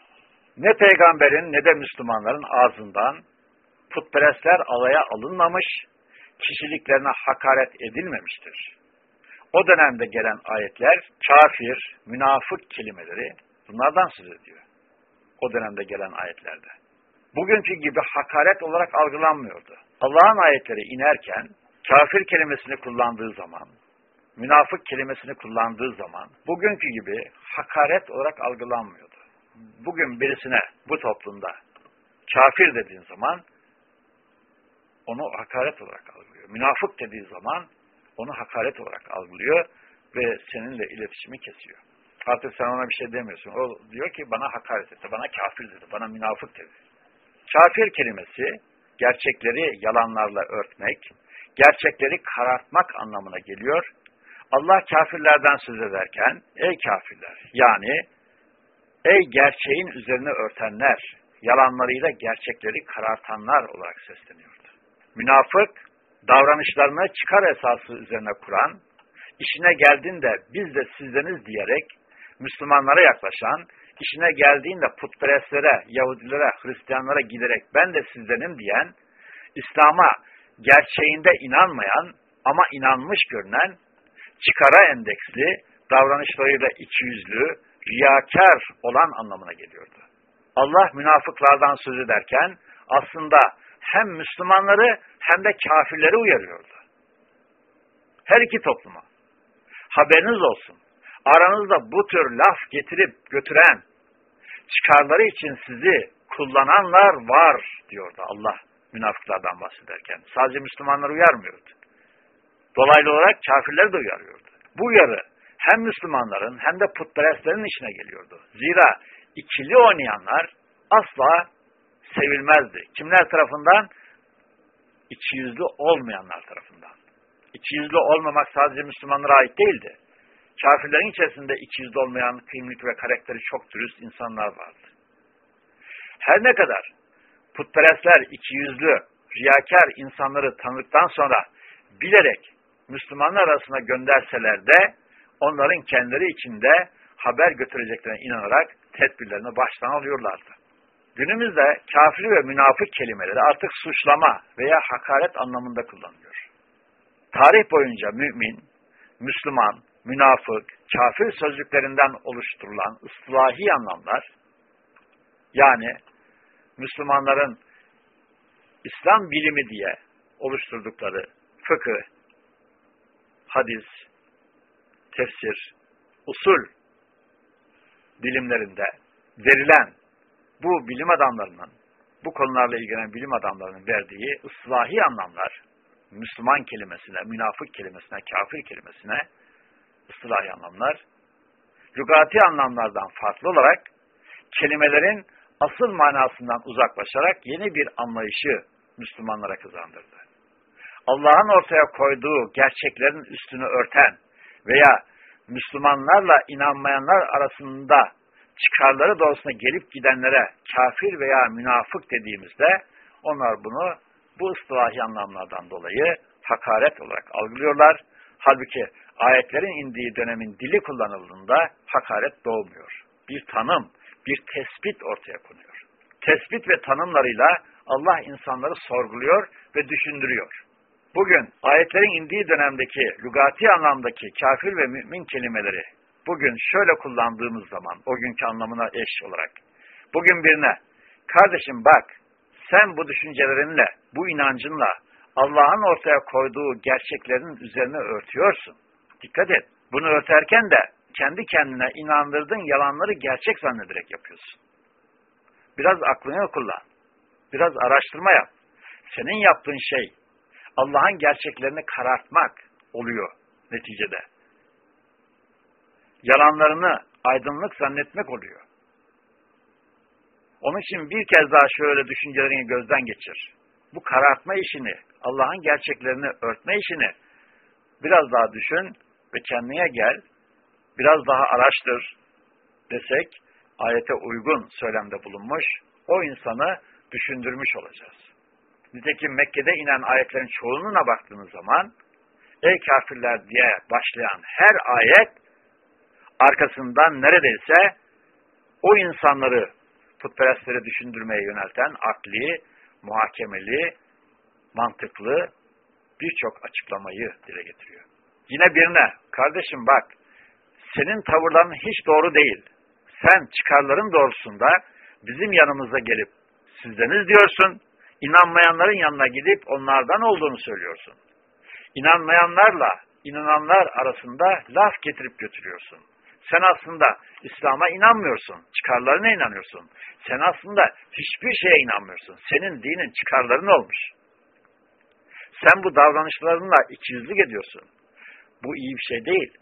Ne peygamberin ne de Müslümanların ağzından putperestler alaya alınmamış, kişiliklerine hakaret edilmemiştir. O dönemde gelen ayetler kafir, münafık kelimeleri bunlardan söz ediyor. O dönemde gelen ayetlerde. Bugünkü gibi hakaret olarak algılanmıyordu. Allah'ın ayetleri inerken kafir kelimesini kullandığı zaman, münafık kelimesini kullandığı zaman bugünkü gibi hakaret olarak algılanmıyordu. Bugün birisine bu toplumda kafir dediğin zaman onu hakaret olarak algılıyor. Münafık dediği zaman onu hakaret olarak algılıyor ve seninle iletişimi kesiyor. Artık sen ona bir şey demiyorsun. O diyor ki bana hakaret etti, bana kafir dedi, bana münafık dedi. Kafir kelimesi gerçekleri yalanlarla örtmek, gerçekleri karartmak anlamına geliyor. Allah kafirlerden söz ederken, ey kafirler, yani ey gerçeğin üzerine örtenler, yalanlarıyla gerçekleri karartanlar olarak sesleniyordu. Münafık, davranışlarını çıkar esası üzerine kuran, işine geldiğinde biz de sizdeniz diyerek Müslümanlara yaklaşan, işine geldiğinde putperestlere, Yahudilere, Hristiyanlara giderek ben de sizdenim diyen, İslam'a gerçeğinde inanmayan ama inanmış görünen, çıkara endeksli, davranışlarıyla ikiyüzlü, riyakar olan anlamına geliyordu. Allah münafıklardan söz ederken aslında hem Müslümanları hem de kafirleri uyarıyordu. Her iki topluma. Haberiniz olsun. Aranızda bu tür laf getirip götüren, çıkarları için sizi kullananlar var diyordu Allah münafıklardan bahsederken. Sadece Müslümanları uyarmıyordu. Dolaylı olarak kafirleri de uyarıyordu. Bu uyarı hem Müslümanların hem de putperestlerin işine geliyordu. Zira ikili oynayanlar asla sevilmezdi. Kimler tarafından? İçi yüzlü olmayanlar tarafından. İçi yüzlü olmamak sadece Müslümanlara ait değildi. Kafirlerin içerisinde içi yüzlü olmayan kıymetli ve karakteri çok dürüst insanlar vardı. Her ne kadar putperestler içi yüzlü, riyakar insanları tanıdıktan sonra bilerek Müslümanlar arasında gönderseler de onların kendileri içinde haber götüreceklerine inanarak tedbirlerini baştan alıyorlardı. Günümüzde kafir ve münafık kelimeleri artık suçlama veya hakaret anlamında kullanılıyor. Tarih boyunca mümin, Müslüman, münafık, kafir sözcüklerinden oluşturulan ıslahi anlamlar, yani Müslümanların İslam bilimi diye oluşturdukları fıkıh, hadis, tefsir, usul bilimlerinde verilen bu bilim adamlarının, bu konularla ilgilenen bilim adamlarının verdiği ıslahi anlamlar, Müslüman kelimesine, münafık kelimesine, kafir kelimesine ıslahi anlamlar, lügati anlamlardan farklı olarak kelimelerin asıl manasından uzaklaşarak yeni bir anlayışı Müslümanlara kazandırdı. Allah'ın ortaya koyduğu gerçeklerin üstünü örten veya Müslümanlarla inanmayanlar arasında çıkarları doğrusuna gelip gidenlere kafir veya münafık dediğimizde onlar bunu bu ıslahi anlamlardan dolayı hakaret olarak algılıyorlar. Halbuki ayetlerin indiği dönemin dili kullanıldığında hakaret doğmuyor. Bir tanım, bir tespit ortaya konuyor. Tespit ve tanımlarıyla Allah insanları sorguluyor ve düşündürüyor. Bugün ayetlerin indiği dönemdeki lügati anlamdaki kafir ve mümin kelimeleri bugün şöyle kullandığımız zaman o günkü anlamına eş olarak bugün birine kardeşim bak sen bu düşüncelerinle, bu inancınla Allah'ın ortaya koyduğu gerçeklerin üzerine örtüyorsun. Dikkat et. Bunu örterken de kendi kendine inandırdığın yalanları gerçek zannederek yapıyorsun. Biraz aklını kullan. Biraz araştırma yap. Senin yaptığın şey Allah'ın gerçeklerini karartmak oluyor neticede. Yalanlarını aydınlık zannetmek oluyor. Onun için bir kez daha şöyle düşüncelerini gözden geçir. Bu karartma işini, Allah'ın gerçeklerini örtme işini biraz daha düşün ve kendine gel, biraz daha araştır desek, ayete uygun söylemde bulunmuş, o insanı düşündürmüş olacağız. Nitekim Mekke'de inen ayetlerin çoğunluğuna baktığınız zaman, ey kafirler diye başlayan her ayet, arkasından neredeyse o insanları putperestleri düşündürmeye yönelten akli, muhakemeli, mantıklı birçok açıklamayı dile getiriyor. Yine birine, kardeşim bak, senin tavırların hiç doğru değil. Sen çıkarların doğrusunda bizim yanımıza gelip sizdeniz diyorsun, inanmayanların yanına gidip onlardan olduğunu söylüyorsun. İnanmayanlarla inananlar arasında laf getirip götürüyorsun. Sen aslında İslam'a inanmıyorsun, çıkarlarına inanıyorsun. Sen aslında hiçbir şeye inanmıyorsun. Senin dinin çıkarların olmuş. Sen bu davranışlarınla ikiyüzlük ediyorsun. Bu iyi bir şey değil.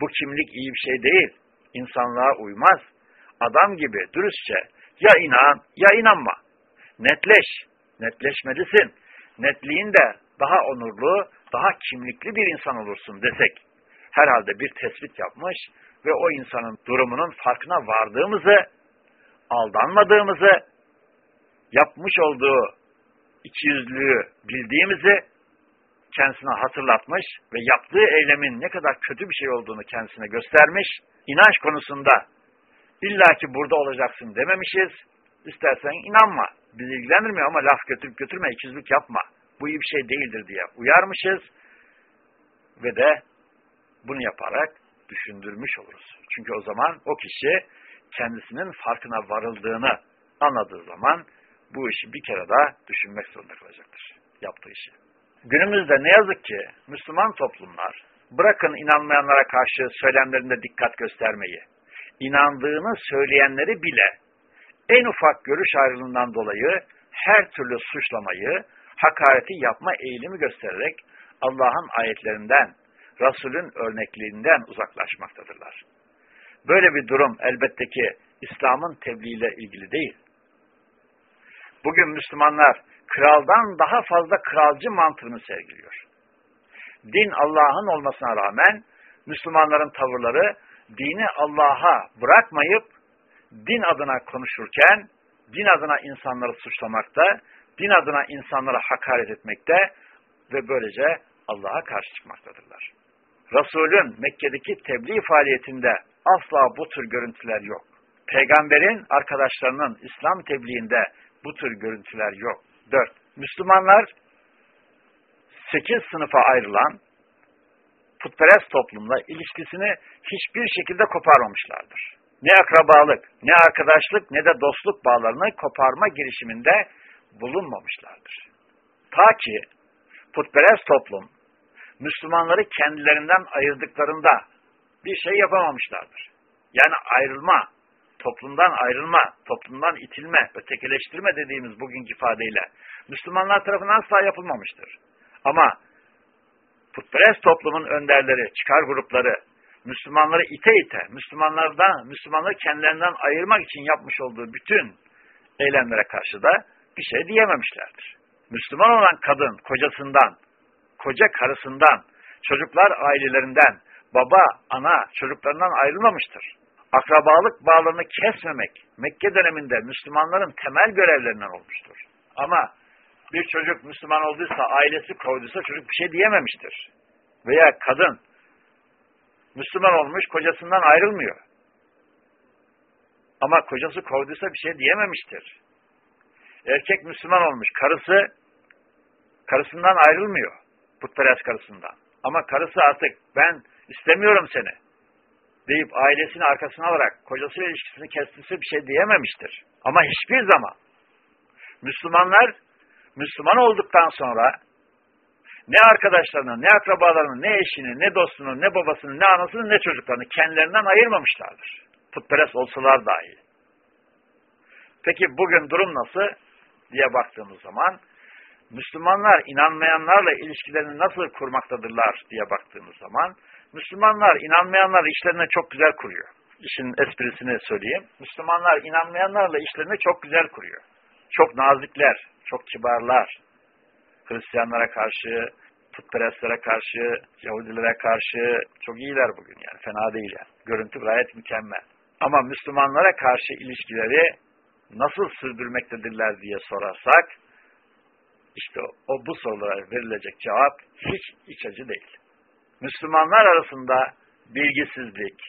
Bu kimlik iyi bir şey değil. İnsanlığa uymaz. Adam gibi dürüstçe ya inan ya inanma. Netleş. Netleşmelisin. Netliğin de daha onurlu, daha kimlikli bir insan olursun desek herhalde bir tespit yapmış ve o insanın durumunun farkına vardığımızı, aldanmadığımızı, yapmış olduğu ikiyüzlülüğü bildiğimizi kendisine hatırlatmış ve yaptığı eylemin ne kadar kötü bir şey olduğunu kendisine göstermiş, inanç konusunda illaki burada olacaksın dememişiz, istersen inanma, bizi ilgilendirmiyor ama laf götürüp götürme, ikizlik yapma, bu iyi bir şey değildir diye uyarmışız ve de bunu yaparak düşündürmüş oluruz. Çünkü o zaman o kişi kendisinin farkına varıldığını anladığı zaman bu işi bir kere daha düşünmek zorunda kalacaktır. Yaptığı işi. Günümüzde ne yazık ki Müslüman toplumlar bırakın inanmayanlara karşı söylemlerinde dikkat göstermeyi, inandığını söyleyenleri bile en ufak görüş ayrılığından dolayı her türlü suçlamayı, hakareti yapma eğilimi göstererek Allah'ın ayetlerinden, Resul'ün örnekliğinden uzaklaşmaktadırlar. Böyle bir durum elbette ki İslam'ın tebliğiyle ilgili değil. Bugün Müslümanlar kraldan daha fazla kralcı mantığını sergiliyor. Din Allah'ın olmasına rağmen Müslümanların tavırları dini Allah'a bırakmayıp din adına konuşurken din adına insanları suçlamakta, din adına insanlara hakaret etmekte ve böylece Allah'a karşı çıkmaktadırlar. Resulün Mekke'deki tebliğ faaliyetinde asla bu tür görüntüler yok. Peygamberin arkadaşlarının İslam tebliğinde bu tür görüntüler yok. 4. Müslümanlar 8 sınıfa ayrılan putperest toplumla ilişkisini hiçbir şekilde koparmamışlardır. Ne akrabalık, ne arkadaşlık, ne de dostluk bağlarını koparma girişiminde bulunmamışlardır. Ta ki putperest toplum Müslümanları kendilerinden ayırdıklarında bir şey yapamamışlardır. Yani ayrılma, toplumdan ayrılma, toplumdan itilme, ötekileştirme dediğimiz bugünkü ifadeyle Müslümanlar tarafından asla yapılmamıştır. Ama putperest toplumun önderleri, çıkar grupları, Müslümanları ite ite, Müslümanlardan, Müslümanları kendilerinden ayırmak için yapmış olduğu bütün eylemlere karşı da bir şey diyememişlerdir. Müslüman olan kadın kocasından, koca karısından, çocuklar ailelerinden, baba, ana çocuklarından ayrılmamıştır. Akrabalık bağlarını kesmemek Mekke döneminde Müslümanların temel görevlerinden olmuştur. Ama bir çocuk Müslüman olduysa, ailesi kovduysa çocuk bir şey diyememiştir. Veya kadın Müslüman olmuş, kocasından ayrılmıyor. Ama kocası kovduysa bir şey diyememiştir. Erkek Müslüman olmuş, karısı karısından ayrılmıyor. Putperest karısından. Ama karısı artık ben istemiyorum seni deyip ailesini arkasına alarak kocasıyla ilişkisini kestiyse bir şey diyememiştir. Ama hiçbir zaman Müslümanlar Müslüman olduktan sonra ne arkadaşlarını, ne akrabalarını, ne eşini, ne dostunu, ne babasını, ne anasını, ne çocuklarını kendilerinden ayırmamışlardır. Putperest olsalar dahi. Peki bugün durum nasıl diye baktığımız zaman Müslümanlar inanmayanlarla ilişkilerini nasıl kurmaktadırlar diye baktığımız zaman Müslümanlar inanmayanlar işlerini çok güzel kuruyor. İşin esprisini söyleyeyim. Müslümanlar inanmayanlarla işlerini çok güzel kuruyor. Çok nazikler, çok kibarlar. Hristiyanlara karşı, putperestlere karşı, Yahudilere karşı çok iyiler bugün yani. Fena değil yani. Görüntü gayet mükemmel. Ama Müslümanlara karşı ilişkileri nasıl sürdürmektedirler diye sorarsak işte o bu sorulara verilecek cevap hiç iç acı değil. Müslümanlar arasında bilgisizlik,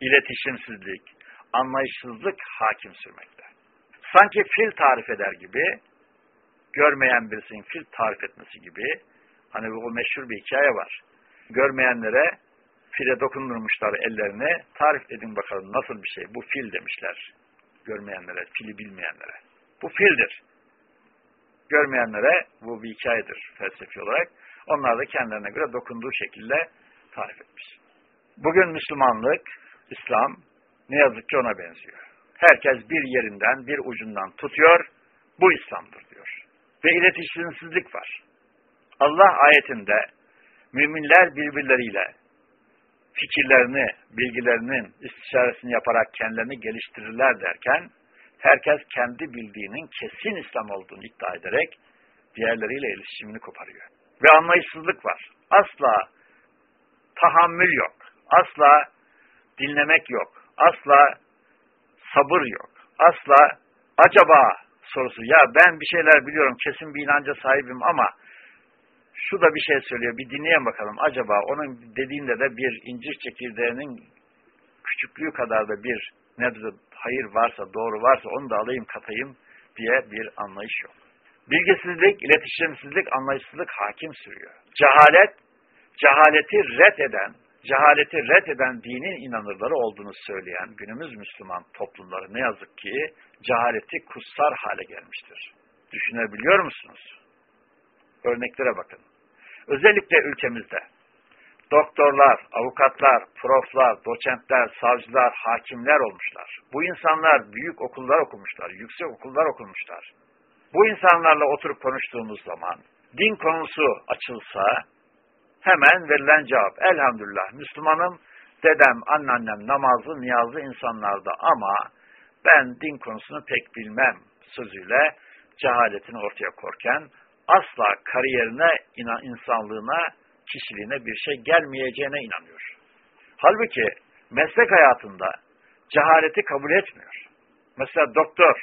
iletişimsizlik, anlayışsızlık hakim sürmekte. Sanki fil tarif eder gibi, görmeyen birisinin fil tarif etmesi gibi, hani bu meşhur bir hikaye var. Görmeyenlere file dokundurmuşlar ellerini, tarif edin bakalım nasıl bir şey, bu fil demişler. Görmeyenlere, fili bilmeyenlere. Bu fildir. Görmeyenlere bu bir hikayedir felsefi olarak. Onlar da kendilerine göre dokunduğu şekilde tarif etmiş. Bugün Müslümanlık, İslam ne yazık ki ona benziyor. Herkes bir yerinden, bir ucundan tutuyor, bu İslam'dır diyor. Ve iletişimsizlik var. Allah ayetinde müminler birbirleriyle fikirlerini, bilgilerinin istişaresini yaparak kendilerini geliştirirler derken, herkes kendi bildiğinin kesin İslam olduğunu iddia ederek diğerleriyle iletişimini koparıyor. Ve anlayışsızlık var. Asla tahammül yok. Asla dinlemek yok. Asla sabır yok. Asla acaba sorusu. Ya ben bir şeyler biliyorum, kesin bir inanca sahibim ama şu da bir şey söylüyor, bir dinleyen bakalım. Acaba onun dediğinde de bir incir çekirdeğinin küçüklüğü kadar da bir nebze hayır varsa, doğru varsa onu da alayım katayım diye bir anlayış yok. Bilgisizlik, iletişimsizlik, anlayışsızlık hakim sürüyor. Cehalet, cehaleti red eden, cehaleti red eden dinin inanırları olduğunu söyleyen günümüz Müslüman toplumları ne yazık ki cehaleti kutsar hale gelmiştir. Düşünebiliyor musunuz? Örneklere bakın. Özellikle ülkemizde doktorlar, avukatlar, proflar, doçentler, savcılar, hakimler olmuşlar. Bu insanlar büyük okullar okumuşlar, yüksek okullar okumuşlar. Bu insanlarla oturup konuştuğumuz zaman din konusu açılsa hemen verilen cevap elhamdülillah Müslümanım, dedem, anneannem namazlı, niyazlı insanlarda ama ben din konusunu pek bilmem sözüyle cehaletini ortaya korken asla kariyerine, insanlığına, kişiliğine bir şey gelmeyeceğine inanıyor. Halbuki meslek hayatında cehaleti kabul etmiyor. Mesela doktor,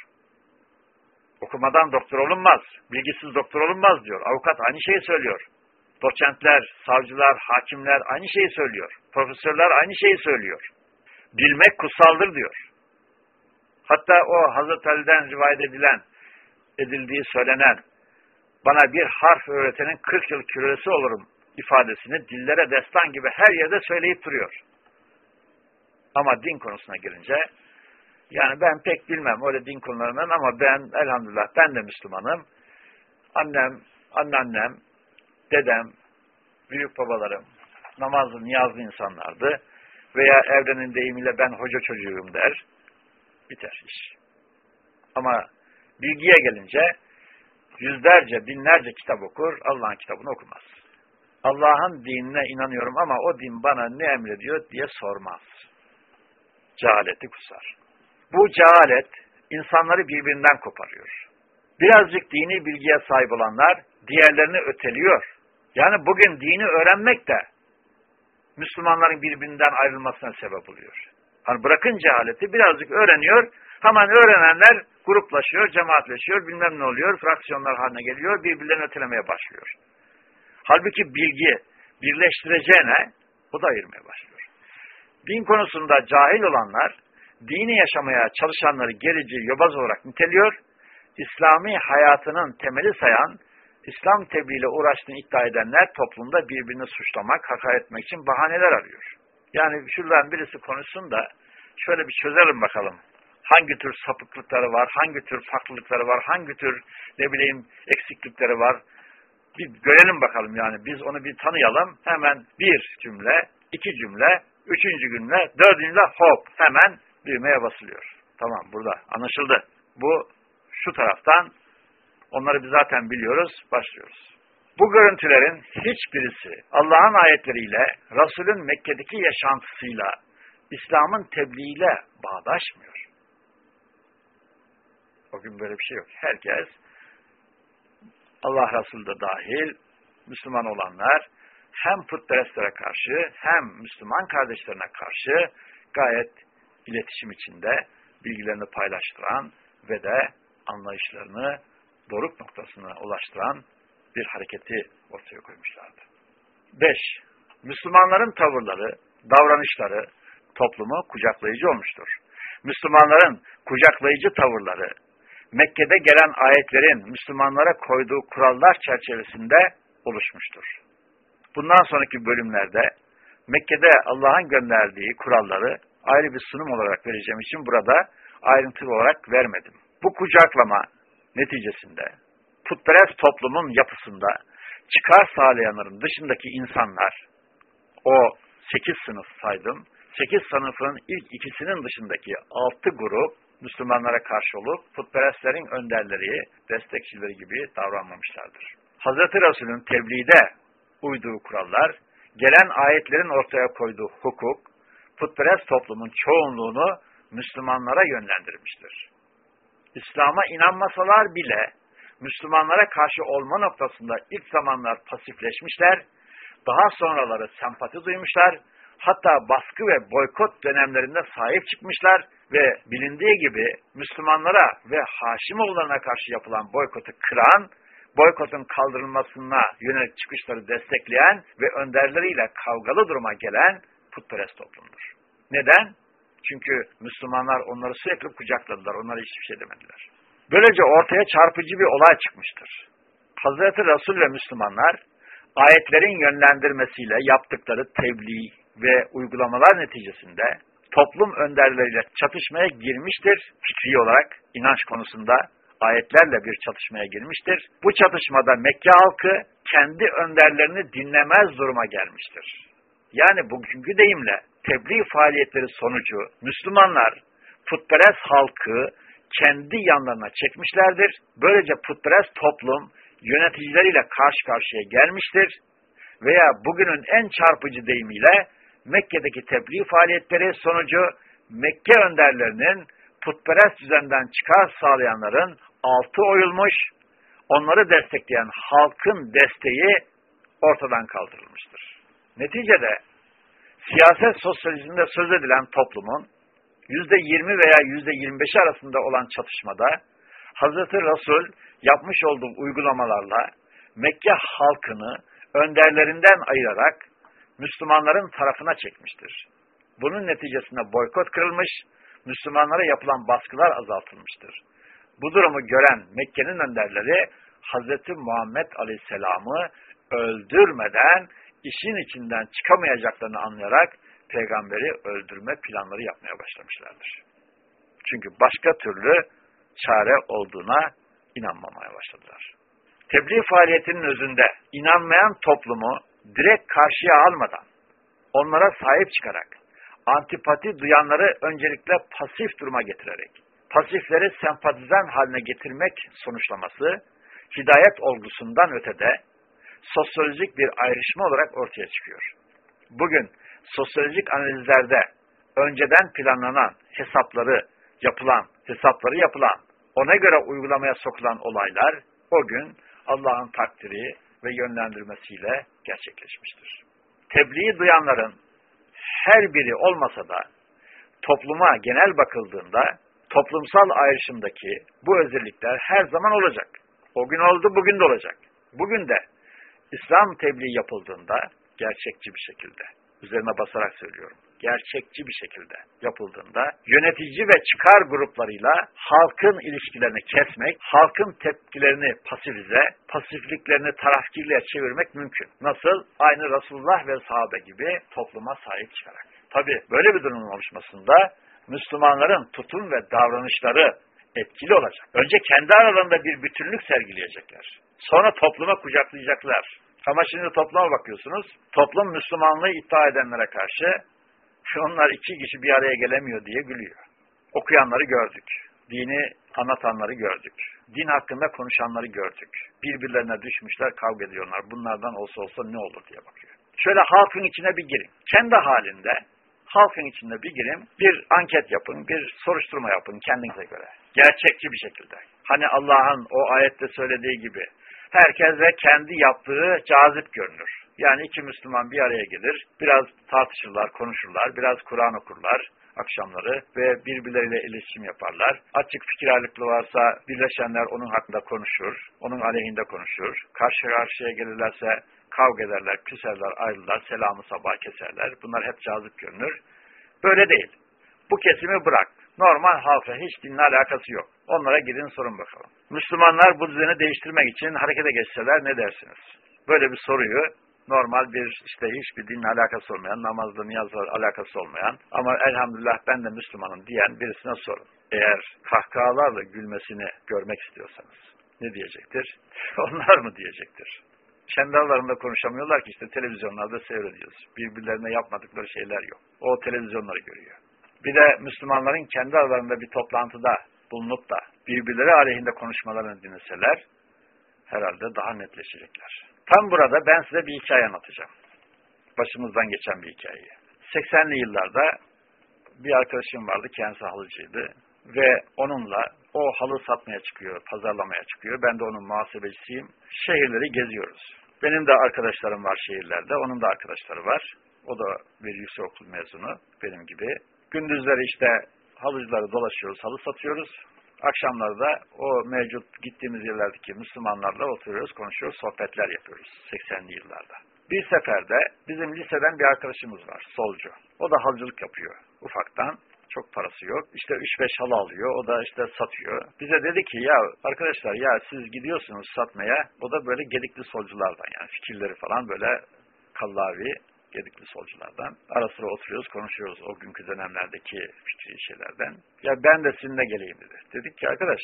okumadan doktor olunmaz, bilgisiz doktor olunmaz diyor. Avukat aynı şeyi söylüyor. Doçentler, savcılar, hakimler aynı şeyi söylüyor. Profesörler aynı şeyi söylüyor. Bilmek kutsaldır diyor. Hatta o Hazreti Ali'den rivayet edilen, edildiği söylenen, bana bir harf öğretenin 40 yıl küresi olurum ifadesini dillere destan gibi her yerde söyleyip duruyor. Ama din konusuna gelince, yani ben pek bilmem öyle din konularından ama ben elhamdülillah ben de Müslümanım. Annem, anneannem, dedem, büyük babalarım namazlı, niyazlı insanlardı. Veya evrenin deyimiyle ben hoca çocuğum der. Biter iş. Ama bilgiye gelince yüzlerce, binlerce kitap okur, Allah'ın kitabını okumaz. Allah'ın dinine inanıyorum ama o din bana ne emrediyor diye sormaz. Cehaleti kusar. Bu cehalet insanları birbirinden koparıyor. Birazcık dini bilgiye sahip olanlar diğerlerini öteliyor. Yani bugün dini öğrenmek de Müslümanların birbirinden ayrılmasına sebep oluyor. Hani bırakın cehaleti birazcık öğreniyor, hemen öğrenenler gruplaşıyor, cemaatleşiyor, bilmem ne oluyor, fraksiyonlar haline geliyor, birbirlerini ötelemeye başlıyor. Halbuki bilgi birleştireceğine o da ayırmaya başlıyor. Din konusunda cahil olanlar, dini yaşamaya çalışanları gerici, yobaz olarak niteliyor, İslami hayatının temeli sayan, İslam tebliğiyle uğraştığını iddia edenler toplumda birbirini suçlamak, hakaret etmek için bahaneler arıyor. Yani şuradan birisi konuşsun da şöyle bir çözelim bakalım. Hangi tür sapıklıkları var, hangi tür farklılıkları var, hangi tür ne bileyim eksiklikleri var. Bir görelim bakalım yani biz onu bir tanıyalım. Hemen bir cümle, iki cümle, üçüncü cümle, dördüncü cümle hop hemen düğmeye basılıyor. Tamam burada anlaşıldı. Bu şu taraftan onları biz zaten biliyoruz, başlıyoruz. Bu görüntülerin hiçbirisi Allah'ın ayetleriyle, Resul'ün Mekke'deki yaşantısıyla, İslam'ın tebliğiyle bağdaşmıyor. O gün böyle bir şey yok. Herkes, Allah Resulü de dahil, Müslüman olanlar, hem putperestlere karşı, hem Müslüman kardeşlerine karşı gayet iletişim içinde bilgilerini paylaştıran ve de anlayışlarını doruk noktasına ulaştıran bir hareketi ortaya koymuşlardı. 5. Müslümanların tavırları, davranışları toplumu kucaklayıcı olmuştur. Müslümanların kucaklayıcı tavırları, Mekke'de gelen ayetlerin Müslümanlara koyduğu kurallar çerçevesinde oluşmuştur. Bundan sonraki bölümlerde Mekke'de Allah'ın gönderdiği kuralları ayrı bir sunum olarak vereceğim için burada ayrıntılı olarak vermedim. Bu kucaklama neticesinde putperest toplumun yapısında çıkar sağlayanların dışındaki insanlar, o sekiz sınıf saydım, sekiz sınıfın ilk ikisinin dışındaki altı grup Müslümanlara karşı olup putperestlerin önderleri, destekçileri gibi davranmamışlardır. Hazreti Resul'ün tebliğde uyduğu kurallar, gelen ayetlerin ortaya koyduğu hukuk, putperest toplumun çoğunluğunu Müslümanlara yönlendirmiştir. İslam'a inanmasalar bile Müslümanlara karşı olma noktasında ilk zamanlar pasifleşmişler, daha sonraları sempati duymuşlar, hatta baskı ve boykot dönemlerinde sahip çıkmışlar ve bilindiği gibi Müslümanlara ve Haşimoğullarına karşı yapılan boykotu kıran, boykotun kaldırılmasına yönelik çıkışları destekleyen ve önderleriyle kavgalı duruma gelen putperest toplumdur. Neden? Çünkü Müslümanlar onları sürekli kucakladılar, onlara hiçbir şey demediler. Böylece ortaya çarpıcı bir olay çıkmıştır. Hazreti Resul ve Müslümanlar ayetlerin yönlendirmesiyle yaptıkları tebliğ ve uygulamalar neticesinde toplum önderleriyle çatışmaya girmiştir. Fikri olarak inanç konusunda ayetlerle bir çatışmaya girmiştir. Bu çatışmada Mekke halkı kendi önderlerini dinlemez duruma gelmiştir. Yani bugünkü deyimle tebliğ faaliyetleri sonucu Müslümanlar putperest halkı kendi yanlarına çekmişlerdir. Böylece putperest toplum yöneticileriyle karşı karşıya gelmiştir. Veya bugünün en çarpıcı deyimiyle Mekke'deki tebliğ faaliyetleri sonucu Mekke önderlerinin putperest düzenden çıkar sağlayanların altı oyulmuş, onları destekleyen halkın desteği ortadan kaldırılmıştır. Neticede siyaset sosyalizminde söz edilen toplumun yüzde yirmi veya yüzde yirmi beşi arasında olan çatışmada Hazreti Resul yapmış olduğu uygulamalarla Mekke halkını önderlerinden ayırarak Müslümanların tarafına çekmiştir. Bunun neticesinde boykot kırılmış, Müslümanlara yapılan baskılar azaltılmıştır. Bu durumu gören Mekke'nin önderleri Hz. Muhammed Aleyhisselam'ı öldürmeden işin içinden çıkamayacaklarını anlayarak peygamberi öldürme planları yapmaya başlamışlardır. Çünkü başka türlü çare olduğuna inanmamaya başladılar. Tebliğ faaliyetinin özünde inanmayan toplumu direkt karşıya almadan, onlara sahip çıkarak, antipati duyanları öncelikle pasif duruma getirerek, pasifleri sempatizan haline getirmek sonuçlaması, hidayet olgusundan ötede sosyolojik bir ayrışma olarak ortaya çıkıyor. Bugün sosyolojik analizlerde önceden planlanan hesapları yapılan, hesapları yapılan, ona göre uygulamaya sokulan olaylar o gün Allah'ın takdiri ve yönlendirmesiyle gerçekleşmiştir. Tebliği duyanların her biri olmasa da topluma genel bakıldığında toplumsal ayrışımdaki bu özellikler her zaman olacak. O gün oldu, bugün de olacak. Bugün de İslam tebliği yapıldığında gerçekçi bir şekilde, üzerine basarak söylüyorum, gerçekçi bir şekilde yapıldığında yönetici ve çıkar gruplarıyla halkın ilişkilerini kesmek, halkın tepkilerini pasifize, pasifliklerini tarafkirliğe çevirmek mümkün. Nasıl? Aynı Resulullah ve sahabe gibi topluma sahip çıkarak. Tabi böyle bir durumun oluşmasında Müslümanların tutum ve davranışları etkili olacak. Önce kendi aralarında bir bütünlük sergileyecekler. Sonra topluma kucaklayacaklar. Ama şimdi topluma bakıyorsunuz. Toplum Müslümanlığı iddia edenlere karşı onlar iki kişi bir araya gelemiyor diye gülüyor. Okuyanları gördük. Dini anlatanları gördük. Din hakkında konuşanları gördük. Birbirlerine düşmüşler, kavga ediyorlar. Bunlardan olsa olsa ne olur diye bakıyor. Şöyle halkın içine bir girin. Kendi halinde halkın içinde bir girin, bir anket yapın, bir soruşturma yapın kendinize göre. Gerçekçi bir şekilde. Hani Allah'ın o ayette söylediği gibi herkes ve kendi yaptığı cazip görünür. Yani iki Müslüman bir araya gelir, biraz tartışırlar, konuşurlar, biraz Kur'an okurlar akşamları ve birbirleriyle iletişim yaparlar. Açık fikir ayrılıklığı varsa birleşenler onun hakkında konuşur, onun aleyhinde konuşur. Karşı karşıya gelirlerse kavga ederler, küserler, ayrılırlar, selamı sabah keserler. Bunlar hep cazip görünür. Böyle değil. Bu kesimi bırak. Normal halka hiç dinle alakası yok. Onlara gidin sorun bakalım. Müslümanlar bu düzeni değiştirmek için harekete geçseler ne dersiniz? Böyle bir soruyu normal bir işte hiçbir dinle alakası olmayan, namazla niyazla alakası olmayan ama elhamdülillah ben de Müslümanım diyen birisine sorun. Eğer kahkahalarla gülmesini görmek istiyorsanız ne diyecektir? *laughs* Onlar mı diyecektir? Kendi aralarında konuşamıyorlar ki işte televizyonlarda seyrediyoruz. Birbirlerine yapmadıkları şeyler yok. O televizyonları görüyor. Bir de Müslümanların kendi aralarında bir toplantıda bulunup da birbirleri aleyhinde konuşmalarını dinleseler herhalde daha netleşecekler. Tam burada ben size bir hikaye anlatacağım. Başımızdan geçen bir hikayeyi. 80'li yıllarda bir arkadaşım vardı, kendisi halıcıydı ve onunla o halı satmaya çıkıyor, pazarlamaya çıkıyor. Ben de onun muhasebecisiyim. Şehirleri geziyoruz. Benim de arkadaşlarım var şehirlerde, onun da arkadaşları var. O da bir yüksekokul mezunu benim gibi. Gündüzleri işte halıcıları dolaşıyoruz, halı satıyoruz. Akşamları da o mevcut gittiğimiz yerlerdeki Müslümanlarla oturuyoruz, konuşuyoruz, sohbetler yapıyoruz 80'li yıllarda. Bir seferde bizim liseden bir arkadaşımız var, solcu. O da halıcılık yapıyor ufaktan. Çok parası yok. İşte 3-5 halı alıyor. O da işte satıyor. Bize dedi ki ya arkadaşlar ya siz gidiyorsunuz satmaya. O da böyle gedikli solculardan yani fikirleri falan böyle kallavi gedikli solculardan. Ara sıra oturuyoruz, konuşuyoruz o günkü dönemlerdeki fikri şeylerden. Ya ben de sizinle geleyim dedi. Dedik ki arkadaş,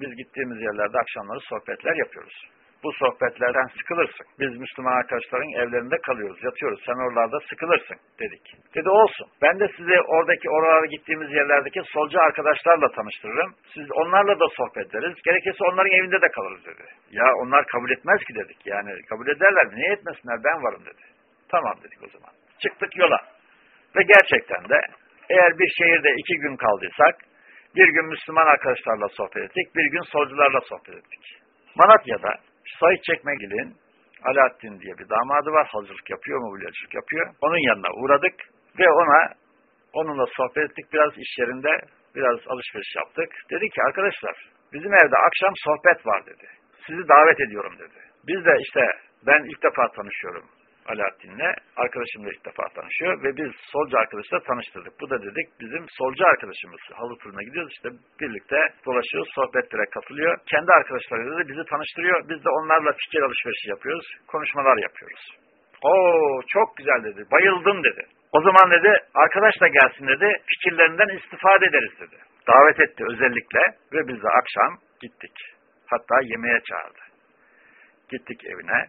biz gittiğimiz yerlerde akşamları sohbetler yapıyoruz. Bu sohbetlerden sıkılırsın. Biz Müslüman arkadaşların evlerinde kalıyoruz, yatıyoruz. Sen oralarda sıkılırsın dedik. Dedi olsun. Ben de sizi oradaki oralara gittiğimiz yerlerdeki solcu arkadaşlarla tanıştırırım. Siz onlarla da sohbet ederiz. Gerekirse onların evinde de kalırız dedi. Ya onlar kabul etmez ki dedik. Yani kabul ederler mi? Niye etmesinler? Ben varım dedi. Tamam dedik o zaman. Çıktık yola. Ve gerçekten de eğer bir şehirde iki gün kaldıysak bir gün Müslüman arkadaşlarla sohbet ettik, bir gün solcularla sohbet ettik. Malatya'da Sayit Çekmegil'in Alaaddin diye bir damadı var. Hazırlık yapıyor, mobilyacılık yapıyor. Onun yanına uğradık ve ona onunla sohbet ettik. Biraz iş yerinde biraz alışveriş yaptık. Dedi ki arkadaşlar bizim evde akşam sohbet var dedi. Sizi davet ediyorum dedi. Biz de işte Ben ilk defa tanışıyorum Alaaddin'le. Arkadaşımla ilk defa tanışıyor ve biz solcu arkadaşla tanıştırdık. Bu da dedik bizim solcu arkadaşımız. Halı turuna gidiyoruz işte birlikte dolaşıyoruz, sohbetlere katılıyor. Kendi arkadaşlarıyla da bizi tanıştırıyor. Biz de onlarla fikir alışverişi yapıyoruz, konuşmalar yapıyoruz. Oo çok güzel dedi, bayıldım dedi. O zaman dedi arkadaş da gelsin dedi, fikirlerinden istifade ederiz dedi. Davet etti özellikle ve biz de akşam gittik. Hatta yemeğe çağırdı. Gittik evine,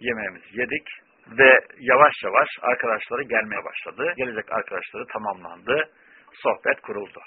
yemeğimizi yedik ve yavaş yavaş arkadaşları gelmeye başladı. Gelecek arkadaşları tamamlandı, sohbet kuruldu.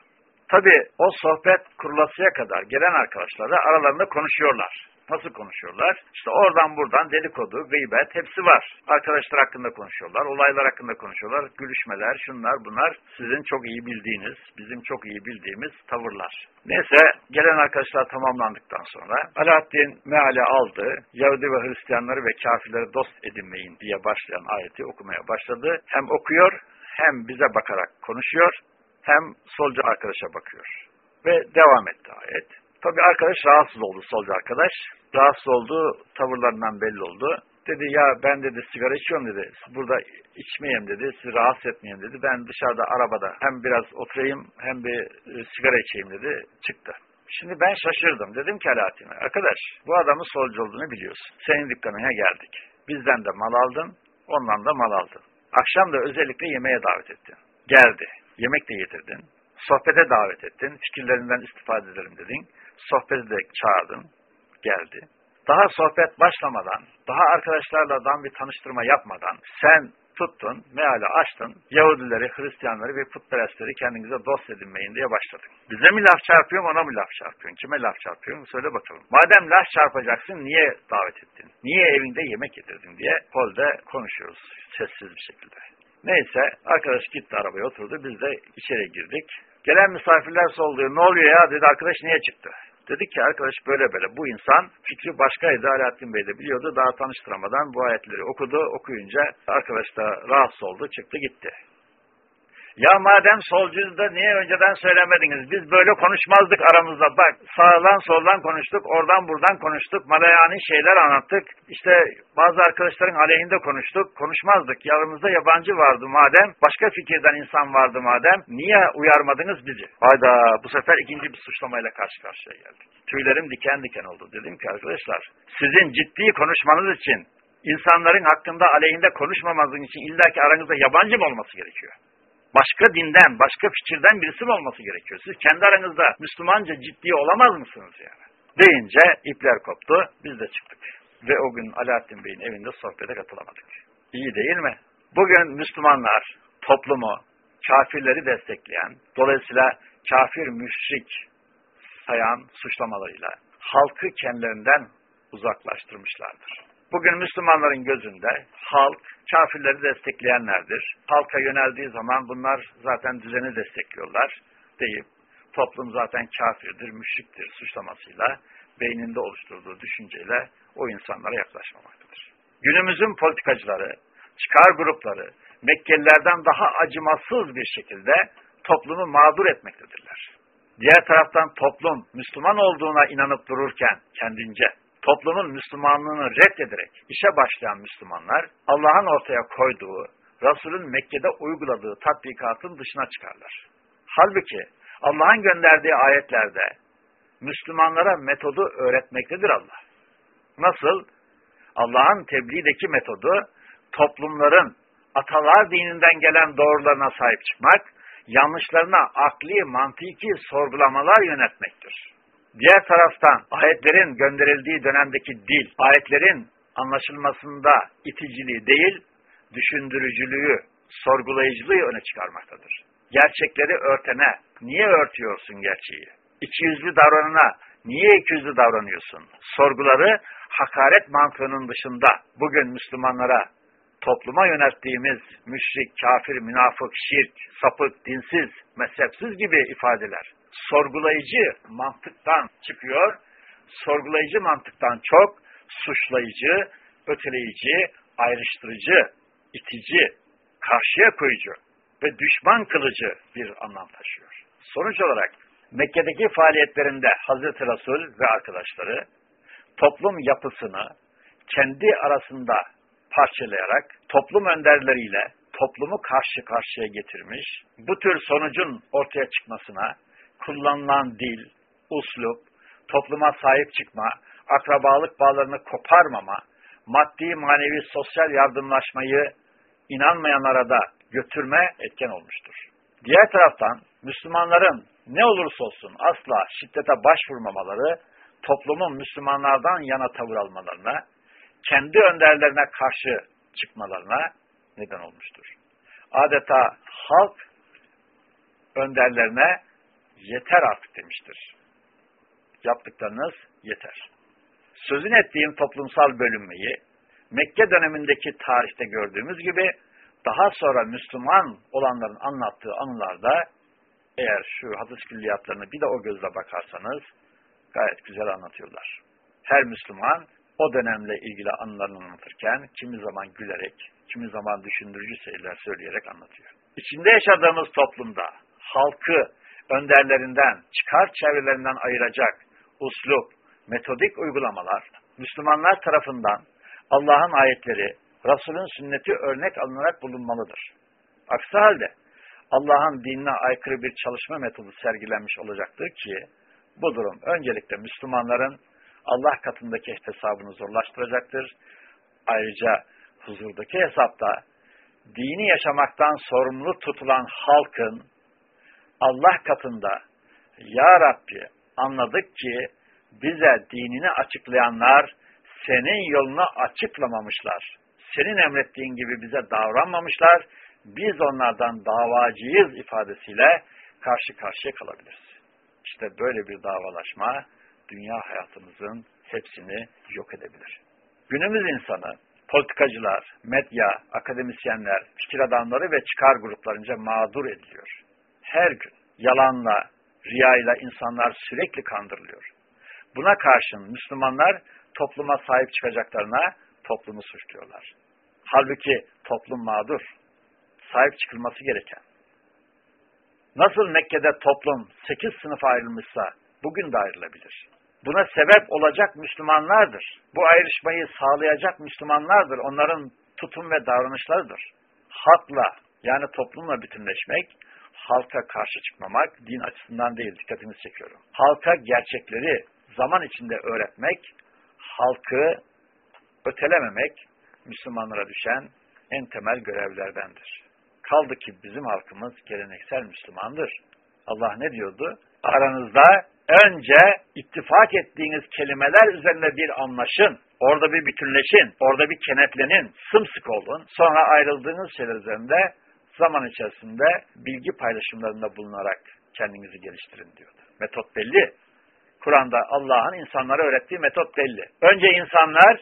Tabi o sohbet kurulasıya kadar gelen arkadaşlar da aralarında konuşuyorlar. Nasıl konuşuyorlar? İşte oradan buradan dedikodu, gıybet hepsi var. Arkadaşlar hakkında konuşuyorlar, olaylar hakkında konuşuyorlar, gülüşmeler, şunlar bunlar sizin çok iyi bildiğiniz, bizim çok iyi bildiğimiz tavırlar. Neyse gelen arkadaşlar tamamlandıktan sonra Alaaddin meale aldı, Yahudi ve Hristiyanları ve kafirleri dost edinmeyin diye başlayan ayeti okumaya başladı. Hem okuyor hem bize bakarak konuşuyor hem solcu arkadaşa bakıyor. Ve devam etti ayet. Tabi arkadaş rahatsız oldu solcu arkadaş. Rahatsız oldu, tavırlarından belli oldu. Dedi ya ben dedi sigara içiyorum dedi. Burada içmeyeyim dedi. Sizi rahatsız etmeyeyim dedi. Ben dışarıda arabada hem biraz oturayım hem bir e, sigara içeyim dedi. Çıktı. Şimdi ben şaşırdım. Dedim ki Alaaddin'e arkadaş bu adamın solcu olduğunu biliyorsun. Senin dükkanına geldik. Bizden de mal aldın, ondan da mal aldın. Akşam da özellikle yemeğe davet ettin. Geldi. Yemek de yedirdin. Sohbete davet ettin. Fikirlerinden istifade edelim dedin. Sohbeti de çağırdın. Geldi. Daha sohbet başlamadan, daha arkadaşlarla dan bir tanıştırma yapmadan sen tuttun, meali açtın, Yahudileri, Hristiyanları ve putperestleri kendinize dost edinmeyin diye başladın. Bize mi laf çarpıyorsun, ona mı laf çarpıyorsun? Kime laf çarpıyorsun? Söyle bakalım. Madem laf çarpacaksın, niye davet ettin? Niye evinde yemek yedirdin diye holde konuşuyoruz sessiz bir şekilde. Neyse, arkadaş gitti arabaya oturdu, biz de içeri girdik. Gelen misafirler sordu, ne oluyor ya dedi, arkadaş niye çıktı? Dedik ki arkadaş böyle böyle bu insan fikri başkaydı Alaaddin Bey de biliyordu. Daha tanıştıramadan bu ayetleri okudu. Okuyunca arkadaş da rahatsız oldu çıktı gitti. Ya madem solcuyuz da niye önceden söylemediniz? Biz böyle konuşmazdık aramızda. Bak sağdan soldan konuştuk, oradan buradan konuştuk. Malayani şeyler anlattık. İşte bazı arkadaşların aleyhinde konuştuk. Konuşmazdık. Yanımızda yabancı vardı madem. Başka fikirden insan vardı madem. Niye uyarmadınız bizi? Hayda bu sefer ikinci bir suçlamayla karşı karşıya geldik. Tüylerim diken diken oldu. Dedim ki arkadaşlar sizin ciddi konuşmanız için insanların hakkında aleyhinde konuşmamanız için illaki aranızda yabancı mı olması gerekiyor? Başka dinden, başka fikirden birisi olması gerekiyor? Siz kendi aranızda Müslümanca ciddi olamaz mısınız yani? Deyince ipler koptu, biz de çıktık. Ve o gün Alaaddin Bey'in evinde sohbete katılamadık. İyi değil mi? Bugün Müslümanlar toplumu, kafirleri destekleyen, dolayısıyla kafir müşrik sayan suçlamalarıyla halkı kendilerinden uzaklaştırmışlardır. Bugün Müslümanların gözünde halk kafirleri destekleyenlerdir. Halka yöneldiği zaman bunlar zaten düzeni destekliyorlar deyip toplum zaten kafirdir, müşriktir suçlamasıyla beyninde oluşturduğu düşünceyle o insanlara yaklaşmamaktadır. Günümüzün politikacıları, çıkar grupları Mekkelilerden daha acımasız bir şekilde toplumu mağdur etmektedirler. Diğer taraftan toplum Müslüman olduğuna inanıp dururken kendince toplumun Müslümanlığını reddederek işe başlayan Müslümanlar Allah'ın ortaya koyduğu, Resul'ün Mekke'de uyguladığı tatbikatın dışına çıkarlar. Halbuki Allah'ın gönderdiği ayetlerde Müslümanlara metodu öğretmektedir Allah. Nasıl? Allah'ın tebliğdeki metodu toplumların atalar dininden gelen doğrularına sahip çıkmak, yanlışlarına akli, mantiki sorgulamalar yönetmektir. Diğer taraftan ayetlerin gönderildiği dönemdeki dil, ayetlerin anlaşılmasında iticiliği değil, düşündürücülüğü, sorgulayıcılığı öne çıkarmaktadır. Gerçekleri örtene, niye örtüyorsun gerçeği? İkiyüzlü davranana, niye ikiyüzlü davranıyorsun? Sorguları hakaret mantığının dışında bugün Müslümanlara topluma yönelttiğimiz müşrik, kafir, münafık, şirk, sapık, dinsiz, mezhepsiz gibi ifadeler sorgulayıcı mantıktan çıkıyor. Sorgulayıcı mantıktan çok suçlayıcı, öteleyici, ayrıştırıcı, itici, karşıya koyucu ve düşman kılıcı bir anlam taşıyor. Sonuç olarak Mekke'deki faaliyetlerinde Hazreti Resul ve arkadaşları toplum yapısını kendi arasında parçalayarak toplum önderleriyle toplumu karşı karşıya getirmiş, bu tür sonucun ortaya çıkmasına kullanılan dil, uslup, topluma sahip çıkma, akrabalık bağlarını koparmama, maddi, manevi, sosyal yardımlaşmayı inanmayanlara da götürme etken olmuştur. Diğer taraftan Müslümanların ne olursa olsun asla şiddete başvurmamaları, toplumun Müslümanlardan yana tavır almalarına, kendi önderlerine karşı çıkmalarına neden olmuştur. Adeta halk önderlerine yeter artık demiştir. Yaptıklarınız yeter. Sözün ettiğim toplumsal bölünmeyi Mekke dönemindeki tarihte gördüğümüz gibi daha sonra Müslüman olanların anlattığı anılarda eğer şu hadis külliyatlarını bir de o gözle bakarsanız gayet güzel anlatıyorlar. Her Müslüman o dönemle ilgili anılarını anlatırken kimi zaman gülerek, kimi zaman düşündürücü şeyler söyleyerek anlatıyor. İçinde yaşadığımız toplumda halkı önderlerinden, çıkar çevrelerinden ayıracak uslup, metodik uygulamalar Müslümanlar tarafından Allah'ın ayetleri, Resul'ün sünneti örnek alınarak bulunmalıdır. Aksi halde Allah'ın dinine aykırı bir çalışma metodu sergilenmiş olacaktır ki bu durum öncelikle Müslümanların Allah katındaki hesabını zorlaştıracaktır. Ayrıca huzurdaki hesapta dini yaşamaktan sorumlu tutulan halkın Allah katında Ya Rabbi anladık ki bize dinini açıklayanlar senin yolunu açıklamamışlar. Senin emrettiğin gibi bize davranmamışlar. Biz onlardan davacıyız ifadesiyle karşı karşıya kalabiliriz. İşte böyle bir davalaşma dünya hayatımızın hepsini yok edebilir. Günümüz insanı, politikacılar, medya, akademisyenler, fikir adamları ve çıkar gruplarınca mağdur ediliyor. Her gün yalanla, riyayla insanlar sürekli kandırılıyor. Buna karşın Müslümanlar topluma sahip çıkacaklarına toplumu suçluyorlar. Halbuki toplum mağdur. Sahip çıkılması gereken. Nasıl Mekke'de toplum sekiz sınıfa ayrılmışsa bugün de ayrılabilir. Buna sebep olacak Müslümanlardır. Bu ayrışmayı sağlayacak Müslümanlardır. Onların tutum ve davranışlarıdır. Halkla yani toplumla bütünleşmek, halka karşı çıkmamak din açısından değil dikkatinizi çekiyorum. Halka gerçekleri zaman içinde öğretmek, halkı ötelememek Müslümanlara düşen en temel görevlerdendir. Kaldı ki bizim halkımız geleneksel Müslümandır. Allah ne diyordu? Aranızda önce ittifak ettiğiniz kelimeler üzerinde bir anlaşın. Orada bir bütünleşin. Orada bir kenetlenin. Sımsık olun. Sonra ayrıldığınız şeyler üzerinde zaman içerisinde bilgi paylaşımlarında bulunarak kendinizi geliştirin diyordu. Metot belli. Kur'an'da Allah'ın insanlara öğrettiği metot belli. Önce insanlar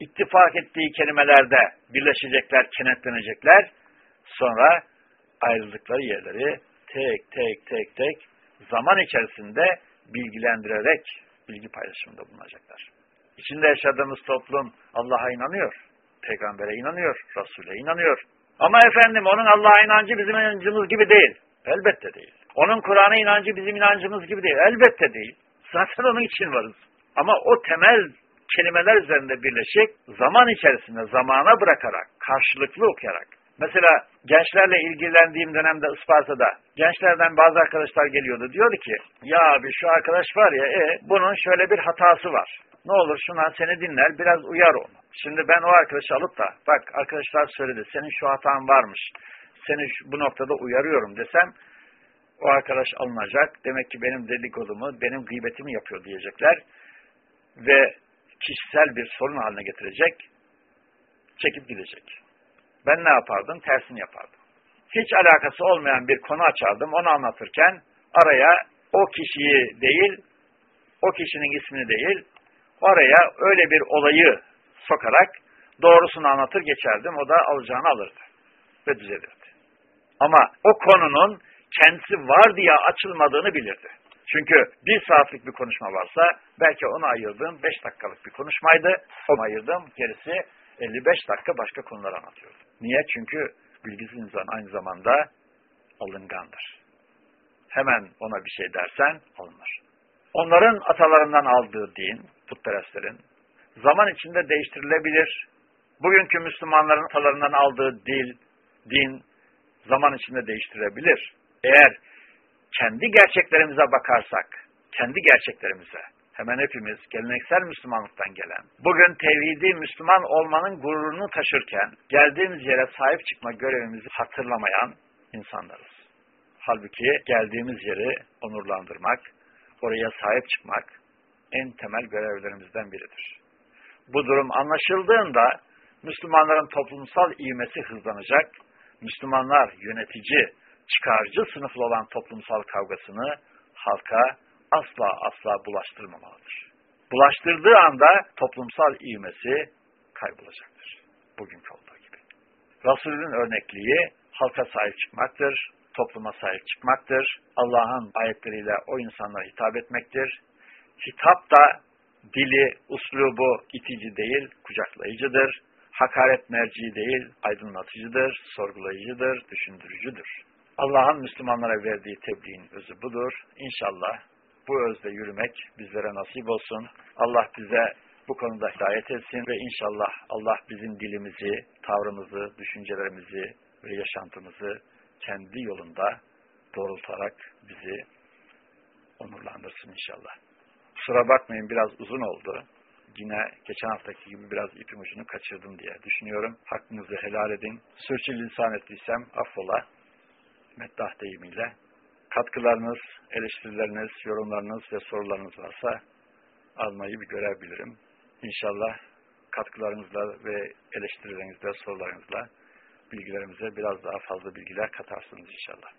ittifak ettiği kelimelerde birleşecekler, kenetlenecekler. Sonra ayrıldıkları yerleri tek tek tek tek zaman içerisinde bilgilendirerek bilgi paylaşımında bulunacaklar. İçinde yaşadığımız toplum Allah'a inanıyor, peygambere inanıyor, Resul'e inanıyor. Ama efendim onun Allah'a inancı bizim inancımız gibi değil. Elbette değil. Onun Kur'an'a inancı bizim inancımız gibi değil. Elbette değil. Zaten onun için varız. Ama o temel kelimeler üzerinde birleşik, zaman içerisinde zamana bırakarak, karşılıklı okuyarak. Mesela gençlerle ilgilendiğim dönemde Isparta'da gençlerden bazı arkadaşlar geliyordu. Diyordu ki ya abi şu arkadaş var ya e, bunun şöyle bir hatası var. Ne olur şuna seni dinler biraz uyar onu. Şimdi ben o arkadaşı alıp da bak arkadaşlar söyledi senin şu hatan varmış. Seni bu noktada uyarıyorum desem o arkadaş alınacak. Demek ki benim dedikodumu, benim gıybetimi yapıyor diyecekler. Ve kişisel bir sorun haline getirecek. Çekip gidecek. Ben ne yapardım? Tersini yapardım. Hiç alakası olmayan bir konu açardım. Onu anlatırken araya o kişiyi değil, o kişinin ismini değil, oraya öyle bir olayı sokarak doğrusunu anlatır geçerdim. O da alacağını alırdı ve düzelirdi. Ama o konunun kendisi var diye açılmadığını bilirdi. Çünkü bir saatlik bir konuşma varsa belki onu ayırdığım beş dakikalık bir konuşmaydı. Onu ayırdığım gerisi 55 dakika başka konular anlatıyordu. Niye? Çünkü bilgisiz insan aynı zamanda alıngandır. Hemen ona bir şey dersen alınır. Onların atalarından aldığı din, putperestlerin, zaman içinde değiştirilebilir. Bugünkü Müslümanların atalarından aldığı dil, din zaman içinde değiştirebilir. Eğer kendi gerçeklerimize bakarsak, kendi gerçeklerimize, hemen hepimiz geleneksel Müslümanlıktan gelen, bugün tevhidi Müslüman olmanın gururunu taşırken, geldiğimiz yere sahip çıkma görevimizi hatırlamayan insanlarız. Halbuki geldiğimiz yeri onurlandırmak, oraya sahip çıkmak en temel görevlerimizden biridir. Bu durum anlaşıldığında Müslümanların toplumsal ivmesi hızlanacak, Müslümanlar yönetici, çıkarcı sınıflı olan toplumsal kavgasını halka asla asla bulaştırmamalıdır. Bulaştırdığı anda toplumsal ivmesi kaybolacaktır. Bugünkü olduğu gibi. Resulün örnekliği halka sahip çıkmaktır, topluma sahip çıkmaktır. Allah'ın ayetleriyle o insanlara hitap etmektir. Hitap da dili, uslubu itici değil, kucaklayıcıdır. Hakaret merci değil, aydınlatıcıdır, sorgulayıcıdır, düşündürücüdür. Allah'ın Müslümanlara verdiği tebliğin özü budur. İnşallah bu özde yürümek bizlere nasip olsun. Allah bize bu konuda hidayet etsin ve inşallah Allah bizim dilimizi, tavrımızı, düşüncelerimizi ve yaşantımızı kendi yolunda doğrultarak bizi onurlandırsın inşallah. Kusura bakmayın biraz uzun oldu. Yine geçen haftaki gibi biraz ipin ucunu kaçırdım diye düşünüyorum. Hakkınızı helal edin. Sürçülisan ettiysem affola. Meddah deyimiyle. Katkılarınız, eleştirileriniz, yorumlarınız ve sorularınız varsa almayı bir görebilirim. İnşallah katkılarınızla ve eleştirilerinizle, sorularınızla bilgilerimize biraz daha fazla bilgiler katarsınız inşallah.